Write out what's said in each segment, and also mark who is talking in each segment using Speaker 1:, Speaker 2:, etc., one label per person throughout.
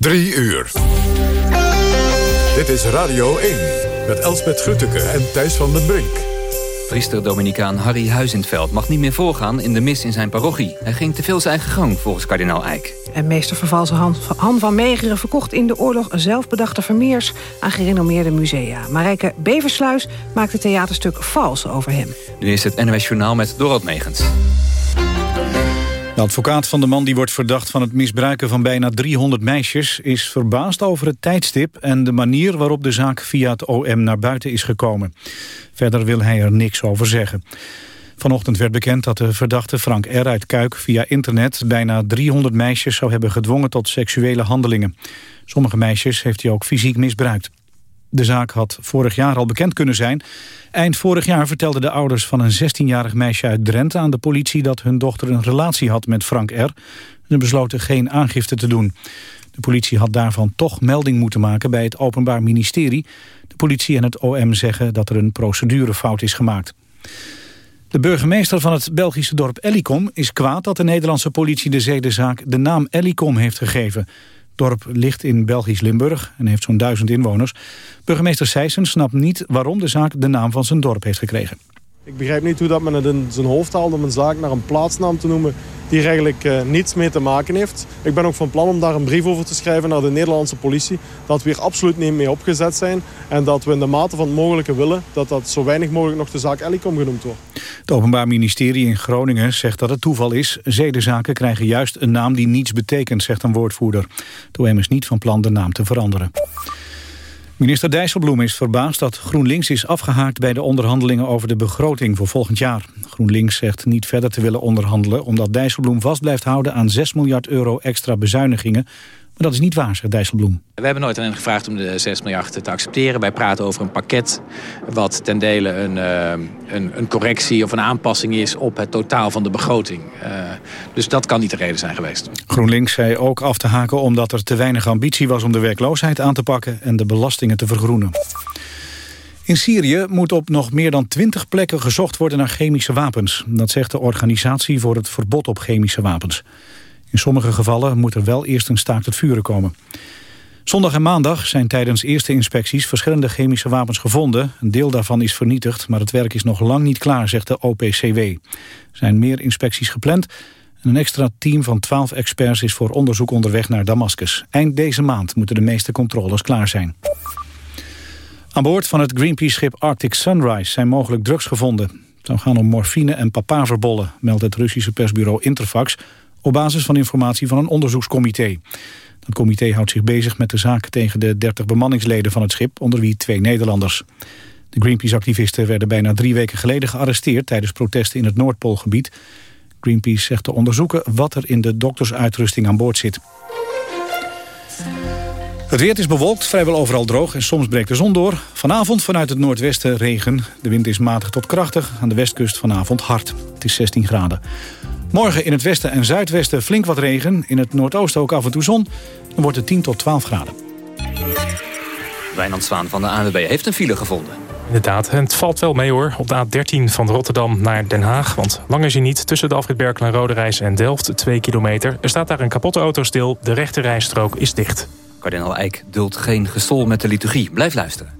Speaker 1: Drie uur. Dit is Radio 1 met Elsbeth Grutteke en Thijs van den Brink.
Speaker 2: Priester Dominicaan Harry Huizenveld mag niet meer voorgaan in de mis in zijn parochie. Hij ging te veel zijn eigen gang, volgens kardinaal Eijk.
Speaker 3: En meester Vervalse Han van Meegeren verkocht in de oorlog zelfbedachte Vermeers aan gerenommeerde musea. Marijke Beversluis maakt het theaterstuk Vals over hem.
Speaker 2: Nu is het NOS Journaal met Dorot Megens.
Speaker 4: De advocaat van de man die wordt verdacht van het misbruiken van bijna 300 meisjes... is verbaasd over het tijdstip en de manier waarop de zaak via het OM naar buiten is gekomen. Verder wil hij er niks over zeggen. Vanochtend werd bekend dat de verdachte Frank R. uit Kuik via internet... bijna 300 meisjes zou hebben gedwongen tot seksuele handelingen. Sommige meisjes heeft hij ook fysiek misbruikt. De zaak had vorig jaar al bekend kunnen zijn. Eind vorig jaar vertelden de ouders van een 16-jarig meisje uit Drenthe aan de politie dat hun dochter een relatie had met Frank R. Ze besloten geen aangifte te doen. De politie had daarvan toch melding moeten maken bij het Openbaar Ministerie. De politie en het OM zeggen dat er een procedurefout is gemaakt. De burgemeester van het Belgische dorp Ellicom is kwaad dat de Nederlandse politie de zedenzaak de naam Ellicom heeft gegeven dorp ligt in Belgisch Limburg en heeft zo'n duizend inwoners. Burgemeester Seyssen snapt niet waarom de zaak de naam van zijn dorp heeft gekregen.
Speaker 5: Ik begrijp niet hoe dat men het in zijn hoofd haalt om een zaak naar een plaatsnaam te noemen die er eigenlijk uh, niets mee te maken heeft. Ik ben ook van plan om daar een brief over te schrijven naar de Nederlandse politie. Dat we hier absoluut niet mee opgezet zijn. En dat we in de mate van het mogelijke willen dat dat zo weinig mogelijk nog de zaak Ellicom genoemd wordt.
Speaker 4: Het Openbaar Ministerie in Groningen zegt dat het toeval is. Zedenzaken krijgen juist een naam die niets betekent, zegt een woordvoerder. OM is niet van plan de naam te veranderen. Minister Dijsselbloem is verbaasd dat GroenLinks is afgehaakt bij de onderhandelingen over de begroting voor volgend jaar. GroenLinks zegt niet verder te willen onderhandelen omdat Dijsselbloem vast blijft houden aan 6 miljard euro extra bezuinigingen maar dat is niet waar, zegt Dijsselbloem.
Speaker 6: We hebben nooit aan hen gevraagd om de 6 miljard te accepteren. Wij praten over een pakket wat ten dele een, uh, een, een, correctie of een aanpassing is op het totaal van de begroting. Uh, dus dat kan niet de reden zijn geweest.
Speaker 4: GroenLinks zei ook af te haken omdat er te weinig ambitie was om de werkloosheid aan te pakken en de belastingen te vergroenen. In Syrië moet op nog meer dan twintig plekken gezocht worden naar chemische wapens. Dat zegt de Organisatie voor het Verbod op Chemische Wapens. In sommige gevallen moet er wel eerst een staakt het vuren komen. Zondag en maandag zijn tijdens eerste inspecties verschillende chemische wapens gevonden. Een deel daarvan is vernietigd, maar het werk is nog lang niet klaar, zegt de OPCW. Er zijn meer inspecties gepland en een extra team van 12 experts is voor onderzoek onderweg naar Damascus. Eind deze maand moeten de meeste controles klaar zijn. Aan boord van het Greenpeace-schip Arctic Sunrise zijn mogelijk drugs gevonden. Het zou gaan om morfine en papaverbollen, meldt het Russische persbureau Interfax op basis van informatie van een onderzoekscomité. Dat comité houdt zich bezig met de zaak tegen de 30 bemanningsleden van het schip, onder wie twee Nederlanders. De Greenpeace-activisten werden bijna drie weken geleden gearresteerd tijdens protesten in het Noordpoolgebied. Greenpeace zegt te onderzoeken wat er in de doktersuitrusting aan boord zit. Het weer is bewolkt, vrijwel overal droog en soms breekt de zon door. Vanavond vanuit het noordwesten regen. De wind is matig tot krachtig, aan de westkust vanavond hard. Het is 16 graden. Morgen in het westen en zuidwesten flink wat regen. In het noordoosten ook af en toe zon. Dan wordt het 10 tot 12 graden.
Speaker 2: Wijnand Zwaan van de ANWB heeft een file gevonden.
Speaker 7: Inderdaad, het valt wel mee hoor. Op de A13 van Rotterdam naar Den Haag. Want lang is hij niet tussen de afrit Berkel en Roderijs en Delft, 2 kilometer. Er staat daar een kapotte auto stil. De rechte rijstrook is dicht.
Speaker 2: Kardinaal Eijk duldt geen gestol met de liturgie. Blijf luisteren.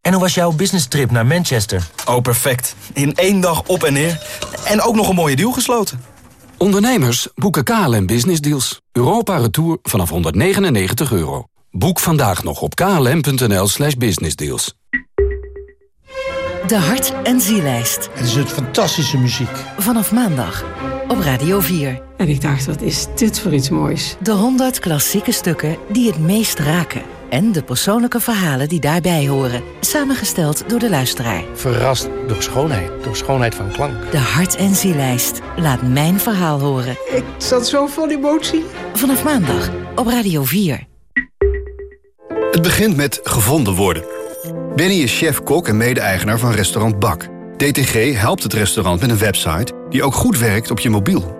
Speaker 8: En hoe was jouw business trip naar Manchester?
Speaker 9: Oh, perfect. In één dag op en neer. En ook nog een mooie deal gesloten.
Speaker 10: Ondernemers boeken KLM Business Deals. Europa Retour vanaf 199 euro. Boek vandaag nog op klm.nl slash businessdeals.
Speaker 11: De Hart- en Zielijst.
Speaker 12: Het is het fantastische muziek.
Speaker 11: Vanaf maandag op Radio 4.
Speaker 13: En ik dacht, wat is dit voor iets moois?
Speaker 11: De 100 klassieke stukken die het meest raken. En de persoonlijke verhalen die daarbij horen. Samengesteld door de luisteraar.
Speaker 14: Verrast door schoonheid, door schoonheid van klank.
Speaker 11: De Hart- en Zielijst. Laat mijn verhaal horen.
Speaker 13: Ik zat zo vol emotie.
Speaker 11: Vanaf maandag op Radio 4.
Speaker 15: Het begint met gevonden worden. Benny is chef-kok en mede-eigenaar van restaurant Bak. DTG helpt het restaurant met een website die ook goed werkt op je mobiel.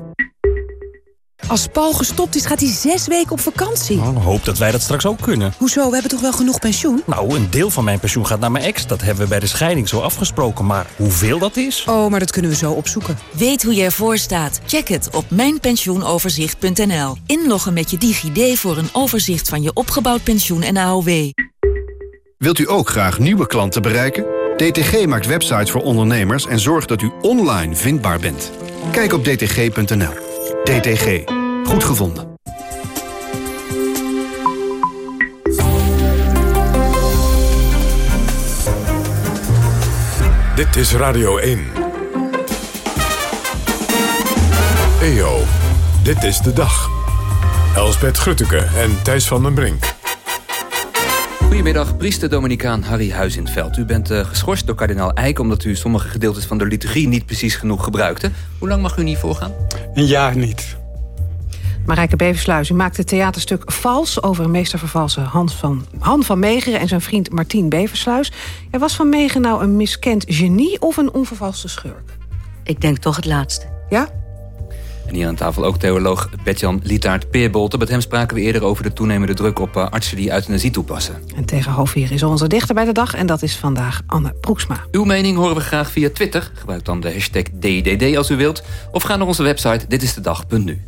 Speaker 16: Als Paul gestopt is, gaat hij zes weken op vakantie.
Speaker 17: Oh, hoop dat wij dat straks ook kunnen.
Speaker 16: Hoezo? We hebben toch wel genoeg pensioen?
Speaker 17: Nou, een deel van mijn pensioen gaat naar mijn ex. Dat hebben we bij de scheiding zo afgesproken. Maar hoeveel dat is?
Speaker 16: Oh, maar dat kunnen we zo opzoeken.
Speaker 11: Weet hoe je ervoor staat? Check het op mijnpensioenoverzicht.nl. Inloggen met je DigiD voor een overzicht van je opgebouwd pensioen en AOW.
Speaker 15: Wilt u ook graag nieuwe klanten bereiken? DTG maakt websites voor ondernemers en zorgt dat u online vindbaar bent. Kijk op dtg.nl. DTG. Goed gevonden.
Speaker 1: Dit is Radio 1. EO, dit is de dag. Elsbeth Grutteke en Thijs van den Brink.
Speaker 2: Goedemiddag, priester Dominicaan Harry Huizinveld. U bent uh, geschorst door kardinaal Eijk... omdat u sommige gedeeltes van de liturgie niet precies genoeg gebruikte. Hoe lang mag u niet voorgaan?
Speaker 18: Een jaar niet.
Speaker 3: Marijke Beversluis, u maakte het theaterstuk Vals... over een meestervervalser Hans van, Han van Meegeren... en zijn vriend Martien Beversluis. Er was Van Meegeren nou een miskend genie of een onvervalste schurk?
Speaker 19: Ik denk toch het laatste.
Speaker 3: Ja?
Speaker 2: En hier aan tafel ook theoloog Betjan Lietaert Peerbolte. Met hem spraken we eerder over de toenemende druk op uh, artsen die euthanasie toepassen.
Speaker 3: En tegen half vier is onze dichter bij de dag en dat is vandaag Anne Broeksma.
Speaker 2: Uw mening horen we graag via Twitter. Gebruik dan de hashtag DDD als u wilt. Of ga naar onze website ditistedag.nu.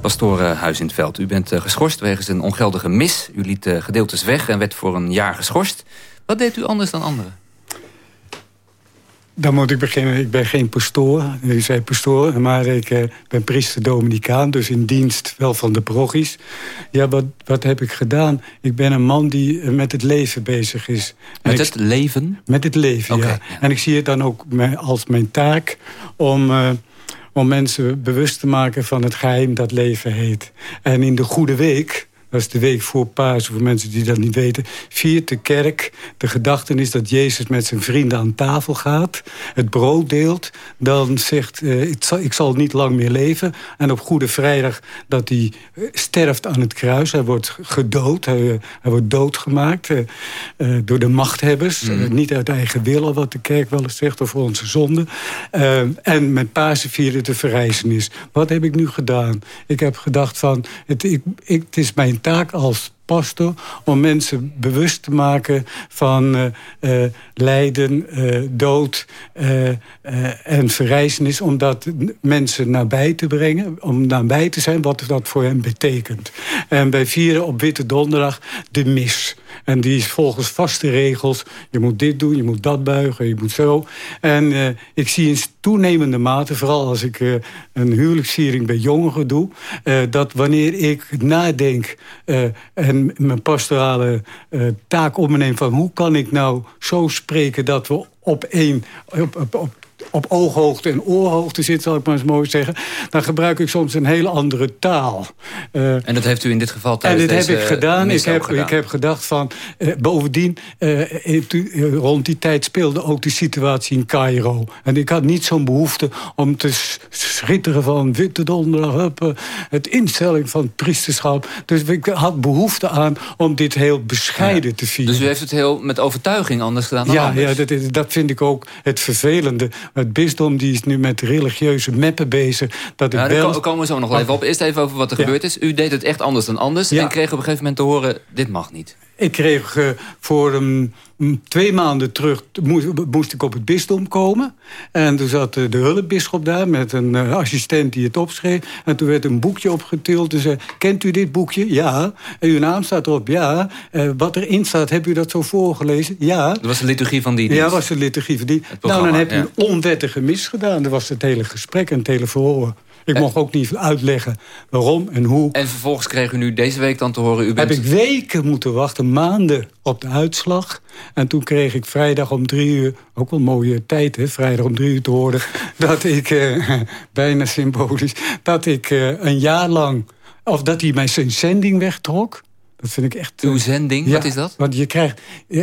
Speaker 2: Pastoor Huis in het Veld, u bent geschorst wegens een ongeldige mis. U liet gedeeltes weg en werd voor een jaar geschorst. Wat deed u anders dan anderen?
Speaker 18: Dan moet ik beginnen. Ik ben geen pastoor. U zei pastoor, maar ik uh, ben priester Dominicaan. Dus in dienst wel van de parochies. Ja, wat, wat heb ik gedaan? Ik ben een man die met het leven bezig is.
Speaker 2: Met het leven?
Speaker 18: Met het leven,
Speaker 2: okay,
Speaker 18: ja.
Speaker 2: ja.
Speaker 18: En ik zie het dan ook als mijn taak om... om mensen bewust te maken van het geheim dat leven heet. En in de Goede Week, dat is de week voor Pasen, voor mensen die dat niet weten... viert de kerk de gedachtenis dat Jezus met zijn vrienden aan tafel gaat... het brood deelt, dan zegt uh, ik, zal, ik zal niet lang meer leven... en op Goede Vrijdag dat hij sterft aan het kruis. Hij wordt gedood, hij, hij wordt doodgemaakt uh, uh, door de machthebbers. Mm. niet uit eigen willen, wat de kerk wel eens zegt, of onze zonde. en met Pasen vieren de verrijzenis. Wat heb ik nu gedaan? Ik heb gedacht van, het, ik, ik, het is mijn taak als pastor om mensen bewust te maken van uh, uh, lijden, uh, dood en verrijzenis... om dat mensen nabij te brengen, om nabij te zijn wat dat voor hen betekent. En wij vieren op Witte Donderdag de mis... En die is volgens vaste regels. Je moet dit doen, je moet dat buigen, je moet zo. En ik zie in toenemende mate, vooral als ik een huwelijksviering bij jongeren doe... Dat wanneer ik nadenk en mijn pastorale taak op me neem... van hoe kan ik nou zo spreken dat we op één... Op, op, op, op ooghoogte en oorhoogte zit, zal ik maar eens mooi zeggen... dan gebruik ik soms een hele andere taal.
Speaker 2: Uh, en dat heeft u in dit geval tijdens
Speaker 18: En dit
Speaker 2: deze
Speaker 18: heb ik gedaan. Ik heb,
Speaker 2: gedaan.
Speaker 18: ik heb gedacht van... Uh, bovendien, uh, rond die tijd speelde ook de situatie in Cairo. En ik had niet zo'n behoefte om te schitteren van... witte donderdag, hup, het instelling van het priesterschap. Dus ik had behoefte aan om dit heel bescheiden ja. te vieren.
Speaker 2: Dus u heeft het heel met overtuiging anders gedaan dan
Speaker 18: ja,
Speaker 2: anders?
Speaker 18: Ja, dat, dat vind ik ook het vervelende. Het bisdom die is nu met religieuze meppen bezig. Dat
Speaker 2: ja,
Speaker 18: wel...
Speaker 2: daar komen we zo nog wel even op. Eerst even over wat er ja. gebeurd is. U deed het echt anders dan anders. En kreeg op een gegeven moment te horen, dit mag niet.
Speaker 18: Ik kreeg uh, voor um, twee maanden terug, moest, moest, ik op het bisdom komen. En toen zat uh, de hulpbisschop daar met een uh, assistent die het opschreef. En toen werd een boekje opgetild en zei, kent u dit boekje? Ja. En uw naam staat erop? Ja. wat erin staat, heb u dat zo voorgelezen? Ja.
Speaker 2: Dat was de liturgie van die dienst?
Speaker 18: Ja, dat was de liturgie van die. Nou, dan heb je ja. een onwettige mis gedaan. Dat was het hele gesprek en het hele verhoor. Ik mocht ook niet uitleggen waarom en hoe.
Speaker 2: En vervolgens kreeg u nu deze week dan te horen... U bent...
Speaker 18: Heb ik weken moeten wachten, maanden op de uitslag. En toen kreeg ik vrijdag om drie uur... ook wel een mooie tijd, hè, vrijdag om drie uur te horen... dat ik, eh, bijna symbolisch... dat ik eh, een jaar lang... of dat hij mij zijn zending wegtrok... Dat vind ik echt...
Speaker 2: Uw zending, wat is dat?
Speaker 18: Want je krijgt...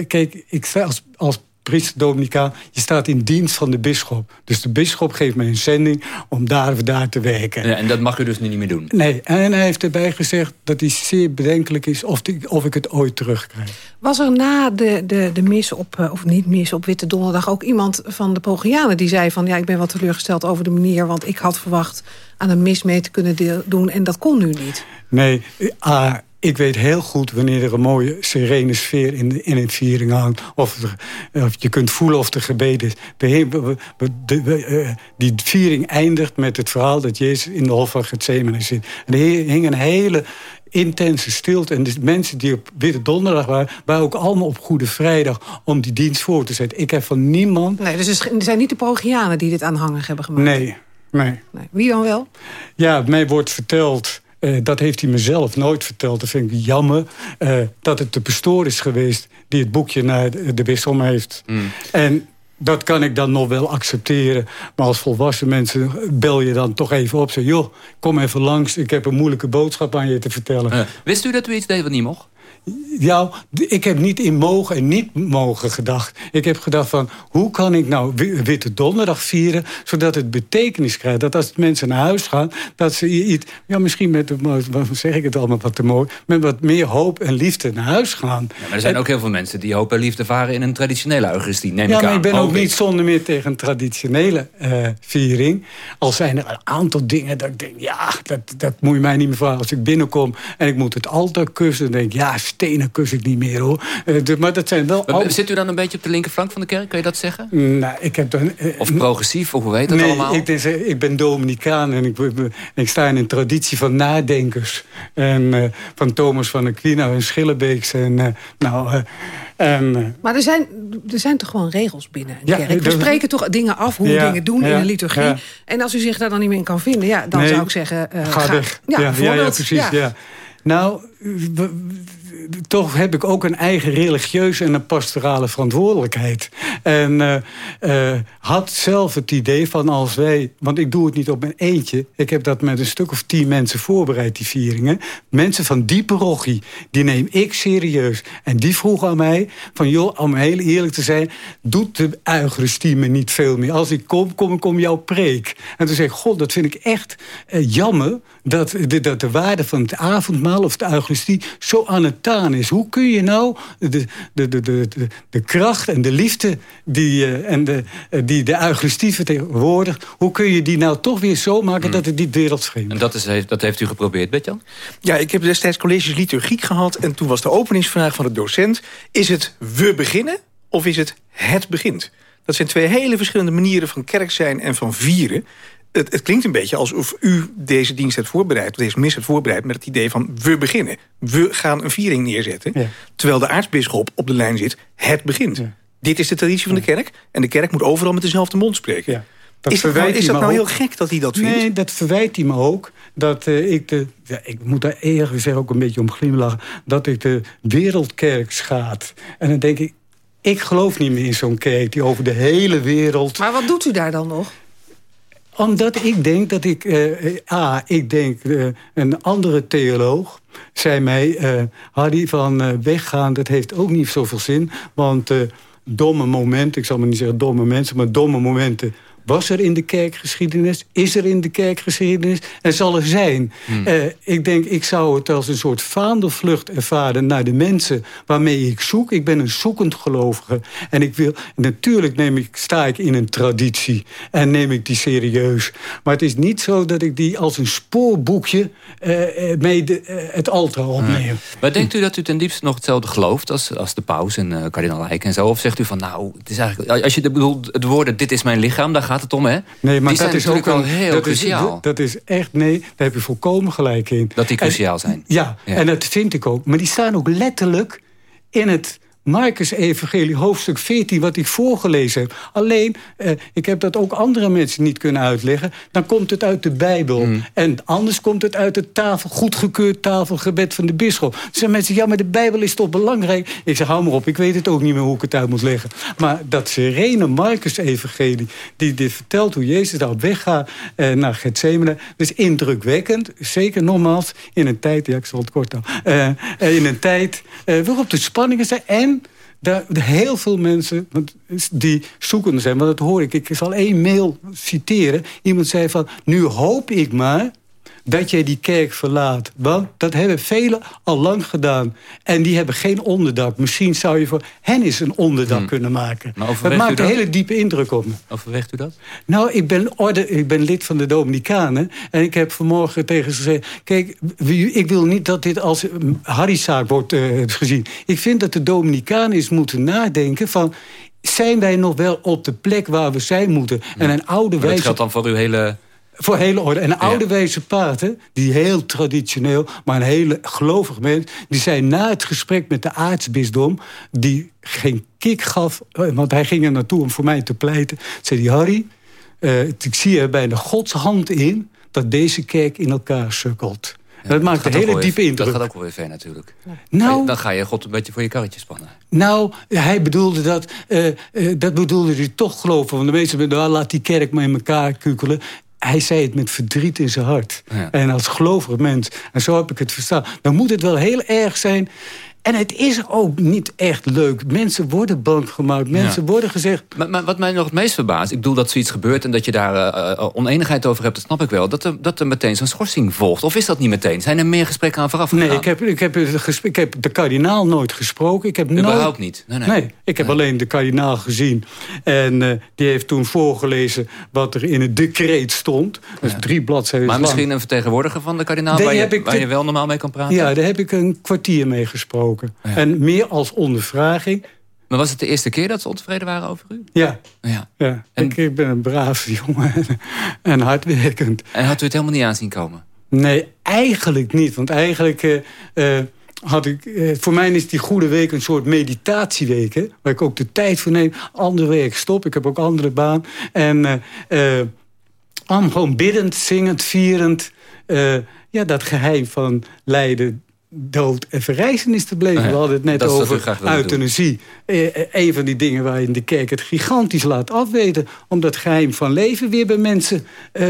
Speaker 18: Kijk, ik als, als priester Dominicaan, je staat in dienst van de bisschop. Dus de bisschop geeft mij een zending om daar of daar te werken.
Speaker 2: Ja, en dat mag u dus niet meer doen?
Speaker 18: Nee, en hij heeft erbij gezegd dat hij zeer bedenkelijk is of, die, of ik het ooit terugkrijg.
Speaker 3: Was er na de, de, de mis op, eh, of niet mis op Witte Donderdag... ook iemand van de Pogianen die zei van... ja, ik ben wat teleurgesteld over de manier... want ik had verwacht aan een mis mee te kunnen doen en dat kon nu niet?
Speaker 18: Nee, ah, ik weet heel goed wanneer er een mooie serene sfeer in, de, in een viering hangt. Of, of, je kunt voelen of er gebeden is. De, de, eh, die viering eindigt met het verhaal dat Jezus in de hof van Gethsemane zit. En er hing een hele intense stilte. En de mensen die op Witte Donderdag waren... waren ook allemaal op Goede Vrijdag om die dienst voor te zetten. Ik heb van niemand...
Speaker 3: Nee, dus er zijn niet de Parochianen die dit aanhangig hebben gemaakt?
Speaker 18: Nee, nee.
Speaker 3: nee. Wie dan wel?
Speaker 18: Ja, mij wordt verteld uh, dat heeft hij mezelf nooit verteld. Dat vind ik jammer. Uh, dat het de pastoor is geweest die het boekje naar de, bisschop heeft. Mm. En dat kan ik dan nog wel accepteren. Maar als volwassen mensen bel je dan toch even op. Zeg, joh, kom even langs. Ik heb een moeilijke boodschap aan je te vertellen. Uh,
Speaker 2: wist u dat u iets deed wat niet mocht?
Speaker 18: Ja, ik heb niet in mogen en niet mogen gedacht. Ik heb gedacht van, hoe kan ik nou Witte Donderdag vieren... zodat het betekenis krijgt. Dat als mensen naar huis gaan, dat ze iets... ja, misschien met, wat zeg ik het allemaal wat te mooi... met wat meer hoop en liefde naar huis gaan.
Speaker 2: Ja, maar er zijn ook heel veel mensen die hoop en liefde varen... in een traditionele eucharistie, neem
Speaker 18: ja,
Speaker 2: ik aan.
Speaker 18: Ja, maar ik ben ook niet zonder meer tegen een traditionele uh, viering. Al zijn er een aantal dingen dat ik denk... ja, dat, dat moet je mij niet meer vragen. Als ik binnenkom en ik moet het altaar kussen... dan denk ik, ja, stenen kus ik niet meer hoor. Uh, maar dat zijn wel...
Speaker 2: Zit u dan een beetje op de linkerflank van de kerk? Kan je dat zeggen?
Speaker 18: Nou, ik heb dan, uh,
Speaker 2: of progressief, of hoe weet dat
Speaker 18: nee,
Speaker 2: allemaal?
Speaker 18: Ik, dus, ik ben Dominicaan en ik, ik, sta in een traditie van nadenkers. En uh, van Thomas van Aquino en Schillebeeks. En, nou, en,
Speaker 3: maar er zijn, er zijn toch gewoon regels binnen de ja, kerk? We spreken toch dingen af hoe ja, dingen doen in een liturgie. En als u zich daar dan niet meer in kan vinden... Ja, dan
Speaker 18: nee,
Speaker 3: zou ik zeggen...
Speaker 18: ga, ga weg. Ja, ja, ja, precies. Ja. Nou, toch heb ik ook een eigen religieuze en een pastorale verantwoordelijkheid. En uh, uh, had zelf het idee van als wij... want ik doe het niet op mijn eentje. Ik heb dat met een stuk of tien mensen voorbereid, die vieringen. Mensen van die parochie, die neem ik serieus. En die vroegen aan mij van... joh, om heel eerlijk te zijn... doet de Eucharistie me niet veel meer. Als ik kom, kom ik om jouw preek. En toen zei ik, god, dat vind ik echt uh, jammer... Dat de, dat de waarde van het avondmaal of de Eucharistie zo aan het taan is. Hoe kun je nou de, de, de, de, de, kracht en de liefde die, uh, en de, uh, die de Eucharistie vertegenwoordigt... hoe kun je die nou toch weer zo maken dat het niet wereldvreemd
Speaker 2: En dat, is, dat heeft u geprobeerd, Betjan?
Speaker 20: Ja, ik heb destijds colleges liturgiek gehad... en toen was de openingsvraag van de docent... is het we beginnen of is het het begint? Dat zijn twee hele verschillende manieren van kerk zijn en van vieren het, het, klinkt een beetje alsof u deze dienst hebt voorbereid... of deze mis hebt voorbereid met het idee van we beginnen. We gaan een viering neerzetten. Ja. Terwijl de aartsbisschop op de lijn zit, het begint. Ja. Dit is de traditie van de kerk. En de kerk moet overal met dezelfde mond spreken.
Speaker 18: Dat
Speaker 20: is dat nou, is dat nou heel gek dat hij dat vindt?
Speaker 18: Nee, dat verwijt hij me ook. Dat uh, ik de, ja, ik moet daar eerlijk gezegd ook een beetje om glimlachen... dat ik de wereldkerk schaad. En dan denk ik, ik geloof niet meer in zo'n kerk die over de hele wereld...
Speaker 3: Maar wat doet u daar dan nog?
Speaker 18: Omdat ik denk dat ik... Uh, A, ik denk uh, een andere theoloog zei mij... Uh, Harry, van weggaan, dat heeft ook niet zoveel zin. Want domme momenten, ik zal maar niet zeggen domme mensen... maar domme momenten was er in de kerkgeschiedenis, is er in de kerkgeschiedenis en zal er zijn. Hmm. Uh, ik denk, ik zou het als een soort vaandelvlucht ervaren naar de mensen waarmee ik zoek. Ik ben een zoekend gelovige. En ik wil, natuurlijk neem ik, sta ik in een traditie en neem ik die serieus. Maar het is niet zo dat ik die als een spoorboekje uh, mee de, uh, het altaar opneem. Nee.
Speaker 2: Maar denkt u dat u ten diepste nog hetzelfde gelooft als, als de paus en kardinaal Eijk en zo? Of zegt u van, nou, het is eigenlijk, als je bedoelt het woorden, dit is mijn lichaam, dan gaat het om, hè?
Speaker 18: Nee, maar
Speaker 2: die
Speaker 18: dat is ook
Speaker 2: wel heel
Speaker 18: dat
Speaker 2: cruciaal.
Speaker 18: Is, dat is echt, nee, daar heb je volkomen gelijk in.
Speaker 2: Dat die cruciaal zijn.
Speaker 18: Ja, ja, en dat vind ik ook. Maar die staan ook letterlijk in het Marcus Evangelie, hoofdstuk 14, wat ik voorgelezen heb. Alleen, eh, ik heb dat ook andere mensen niet kunnen uitleggen. Dan komt het uit de Bijbel.
Speaker 2: Hmm.
Speaker 18: En anders komt het uit het tafel, goedgekeurd tafelgebed van de bisschop. Dan zeggen mensen, ja, maar de Bijbel is toch belangrijk? Ik zeg, hou maar op, ik weet het ook niet meer hoe ik het uit moet leggen. Maar dat serene Marcus Evangelie, die dit vertelt hoe Jezus daar op weg gaat eh, naar Gethsemane, dat is indrukwekkend. Zeker nogmaals, in een tijd, ja, ik zal het kort houden. Eh, eh, in een tijd eh, waarop de spanningen zijn en daar, heel veel mensen die zoekende zijn, want dat hoor ik. Ik zal één mail citeren. Iemand zei van, nu hoop ik maar dat jij die kerk verlaat. Want dat hebben velen al lang gedaan. En die hebben geen onderdak. Misschien zou je voor hen eens een onderdak
Speaker 2: Hmm.
Speaker 18: kunnen maken. Dat maakt een hele diepe indruk op me.
Speaker 2: Overweegt u dat?
Speaker 18: Nou, ik ben, orde, ik ben lid van de Dominicanen. En ik heb vanmorgen tegen ze gezegd... kijk, ik wil niet dat dit als Harry-zaak wordt eh, gezien. Ik vind dat de Dominicanen eens moeten nadenken van... zijn wij nog wel op de plek waar we zijn moeten? En een oude
Speaker 2: Maar dat
Speaker 18: wijze...
Speaker 2: geldt dan voor uw hele...
Speaker 18: Voor hele orde. En oude wijze paarden, die heel traditioneel, maar een hele gelovig mens, die zei na het gesprek met de aartsbisdom, die geen kick gaf, eh, want hij ging er naartoe om voor mij te pleiten, zei hij, Harry, eh, ik zie er bijna Gods hand in dat deze kerk in elkaar sukkelt. dat maakt een hele diepe indruk.
Speaker 2: Dat gaat ook wel weer ver natuurlijk.
Speaker 18: Nou-
Speaker 2: Dan ga je God een beetje voor je karretje spannen.
Speaker 18: Nou, hij bedoelde dat, eh, dat bedoelde hij toch geloven. Want de meesten zeiden, nou, laat die kerk maar in elkaar kukelen. Hij zei het met verdriet in zijn hart.
Speaker 2: Ja.
Speaker 18: En als gelovig mens, en zo heb ik het verstaan... dan moet het wel heel erg zijn... En het is ook niet echt leuk. Mensen worden bang gemaakt. Mensen
Speaker 2: Ja.
Speaker 18: worden gezegd...
Speaker 2: Maar, maar wat mij nog het meest verbaast... ik bedoel dat zoiets gebeurt en dat je daar eh, oneenigheid over hebt... dat snap ik wel, dat er, dat er meteen zo'n schorsing volgt. Of is dat niet meteen? Zijn er meer gesprekken aan vooraf gegaan?
Speaker 18: Nee, ik heb, ik, heb, ik heb de kardinaal nooit gesproken. Ik heb
Speaker 2: Überhaupt
Speaker 18: nooit,
Speaker 2: niet? Nee, nee.
Speaker 18: ik heb alleen de kardinaal gezien. En die heeft toen voorgelezen wat er in het decreet stond. Dat is drie bladzijden
Speaker 2: Maar
Speaker 18: lang.
Speaker 2: misschien een vertegenwoordiger van de kardinaal... Waar, je, waar
Speaker 18: te-
Speaker 2: je wel normaal mee kan praten?
Speaker 18: Ja, daar heb ik een kwartier mee gesproken. En meer als ondervraging.
Speaker 2: Maar was het de eerste keer dat ze ontevreden waren over u?
Speaker 18: Ja.
Speaker 2: Ja.
Speaker 18: ja. Ik, ik ben een braaf jongen en, en hardwerkend.
Speaker 2: En had u het helemaal niet aanzien komen?
Speaker 18: Nee, eigenlijk niet. Want eigenlijk eh, eh, had ik... eh, voor mij is die goede week een soort meditatieweek. Hè, waar ik ook de tijd voor neem. Andere week stop. Ik heb ook andere baan. En gewoon biddend, zingend, vierend... ja, dat geheim van lijden, dood en verrijzenis te blijven.
Speaker 2: Oh ja,
Speaker 18: We hadden het net over euthanasie. Eh, eh, een van die dingen waar je in de kerk het gigantisch laat afweten. Om dat geheim van leven weer bij mensen... eh,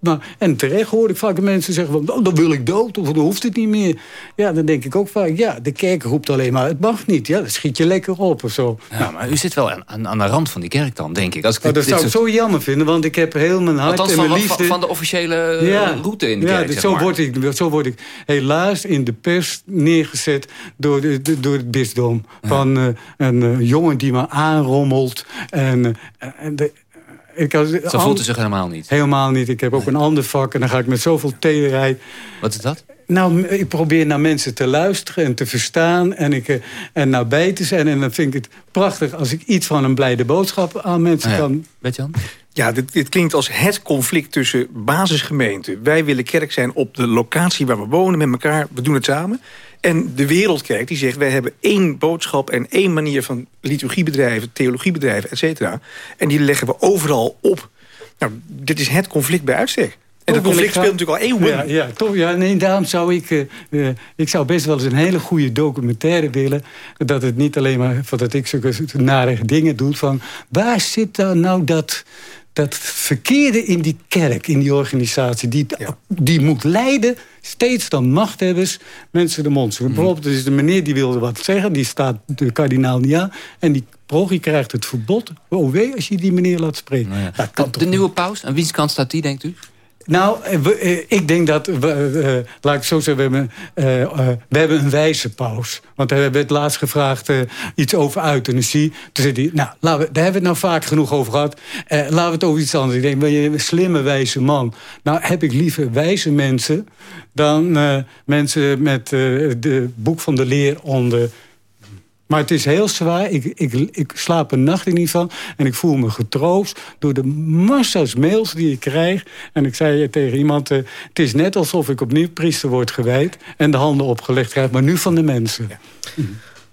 Speaker 18: nou, en terecht hoor ik vaak mensen zeggen van... Oh, dan wil ik dood of dan hoeft het niet meer. Ja, dan denk ik ook vaak... Ja, de kerk roept alleen maar het mag niet. Ja, dan schiet je lekker op of zo.
Speaker 2: Ja, maar u zit wel aan, aan, aan de rand van die kerk dan, denk ik. Als ik
Speaker 18: Nou, dat zou ik zo jammer vinden, want ik heb heel mijn hart
Speaker 2: Althans
Speaker 18: en
Speaker 2: van,
Speaker 18: mijn
Speaker 2: van,
Speaker 18: liefde...
Speaker 2: van de officiële route in de
Speaker 18: ja,
Speaker 2: kerk,
Speaker 18: dus zo,
Speaker 2: maar.
Speaker 18: word ik, zo word ik helaas in de pers neergezet door, de, door het bisdom. Van eh, een eh, jongen die me aanrommelt. En, eh, en de, ik had,
Speaker 2: Zo voelt u zich helemaal niet.
Speaker 18: Helemaal niet. Ik heb ook een ander vak en dan ga ik met zoveel tederheid...
Speaker 2: Wat is dat?
Speaker 18: Nou, ik probeer naar mensen te luisteren en te verstaan en, ik, eh, en nabij te zijn. En dan vind ik het prachtig als ik iets van een blijde boodschap aan mensen
Speaker 2: Ja.
Speaker 18: kan...
Speaker 2: Weet je dan?
Speaker 20: Ja, dit, dit klinkt als het conflict tussen basisgemeenten. Wij willen kerk zijn op de locatie waar we wonen met elkaar. We doen het samen. En de wereldkerk die zegt... wij hebben één boodschap en één manier van liturgiebedrijven... theologiebedrijven, et cetera. En die leggen we overal op. Nou, dit is het conflict bij uitstek. En dat conflict speelt natuurlijk al eeuwen.
Speaker 18: Ja, ja, toch, ja nee, daarom zou ik... eh, eh, ik zou best wel eens een hele goede documentaire willen. Dat het niet alleen maar van dat ik zulke nare dingen doe. Van waar zit dan nou dat, dat verkeerde in die kerk, in die organisatie? Die, die moet leiden, steeds dan machthebbers, mensen de mond. Zoeken. Bijvoorbeeld, er is de meneer die wilde wat zeggen. Die staat de kardinaal niet aan. En die progie krijgt het verbod. Oh wee, als je die meneer laat spreken.
Speaker 2: Nou ja.
Speaker 18: Dat kan
Speaker 2: de,
Speaker 18: toch
Speaker 2: de nieuwe paus, aan wiens kant staat die, denkt u?
Speaker 18: Nou, eh, we, eh, ik denk dat, we, eh, laat ik zo zeggen, we hebben, we hebben een wijze paus. Want hij werd laatst gevraagd iets over euthanasie. Toen zei hij, nou, laten we, daar hebben we het nou vaak genoeg over gehad. Eh, laten we het over iets anders. Ik denk, ben je een slimme, wijze man? Nou, heb ik liever wijze mensen dan mensen met de boek van de leer onder... Maar het is heel zwaar. Ik, ik, ik slaap een nacht er niet van. En ik voel me getroost door de massa's mails die ik krijg. En ik zei tegen iemand... eh, het is net alsof ik opnieuw priester word gewijd... en de handen opgelegd krijg, maar nu van de mensen.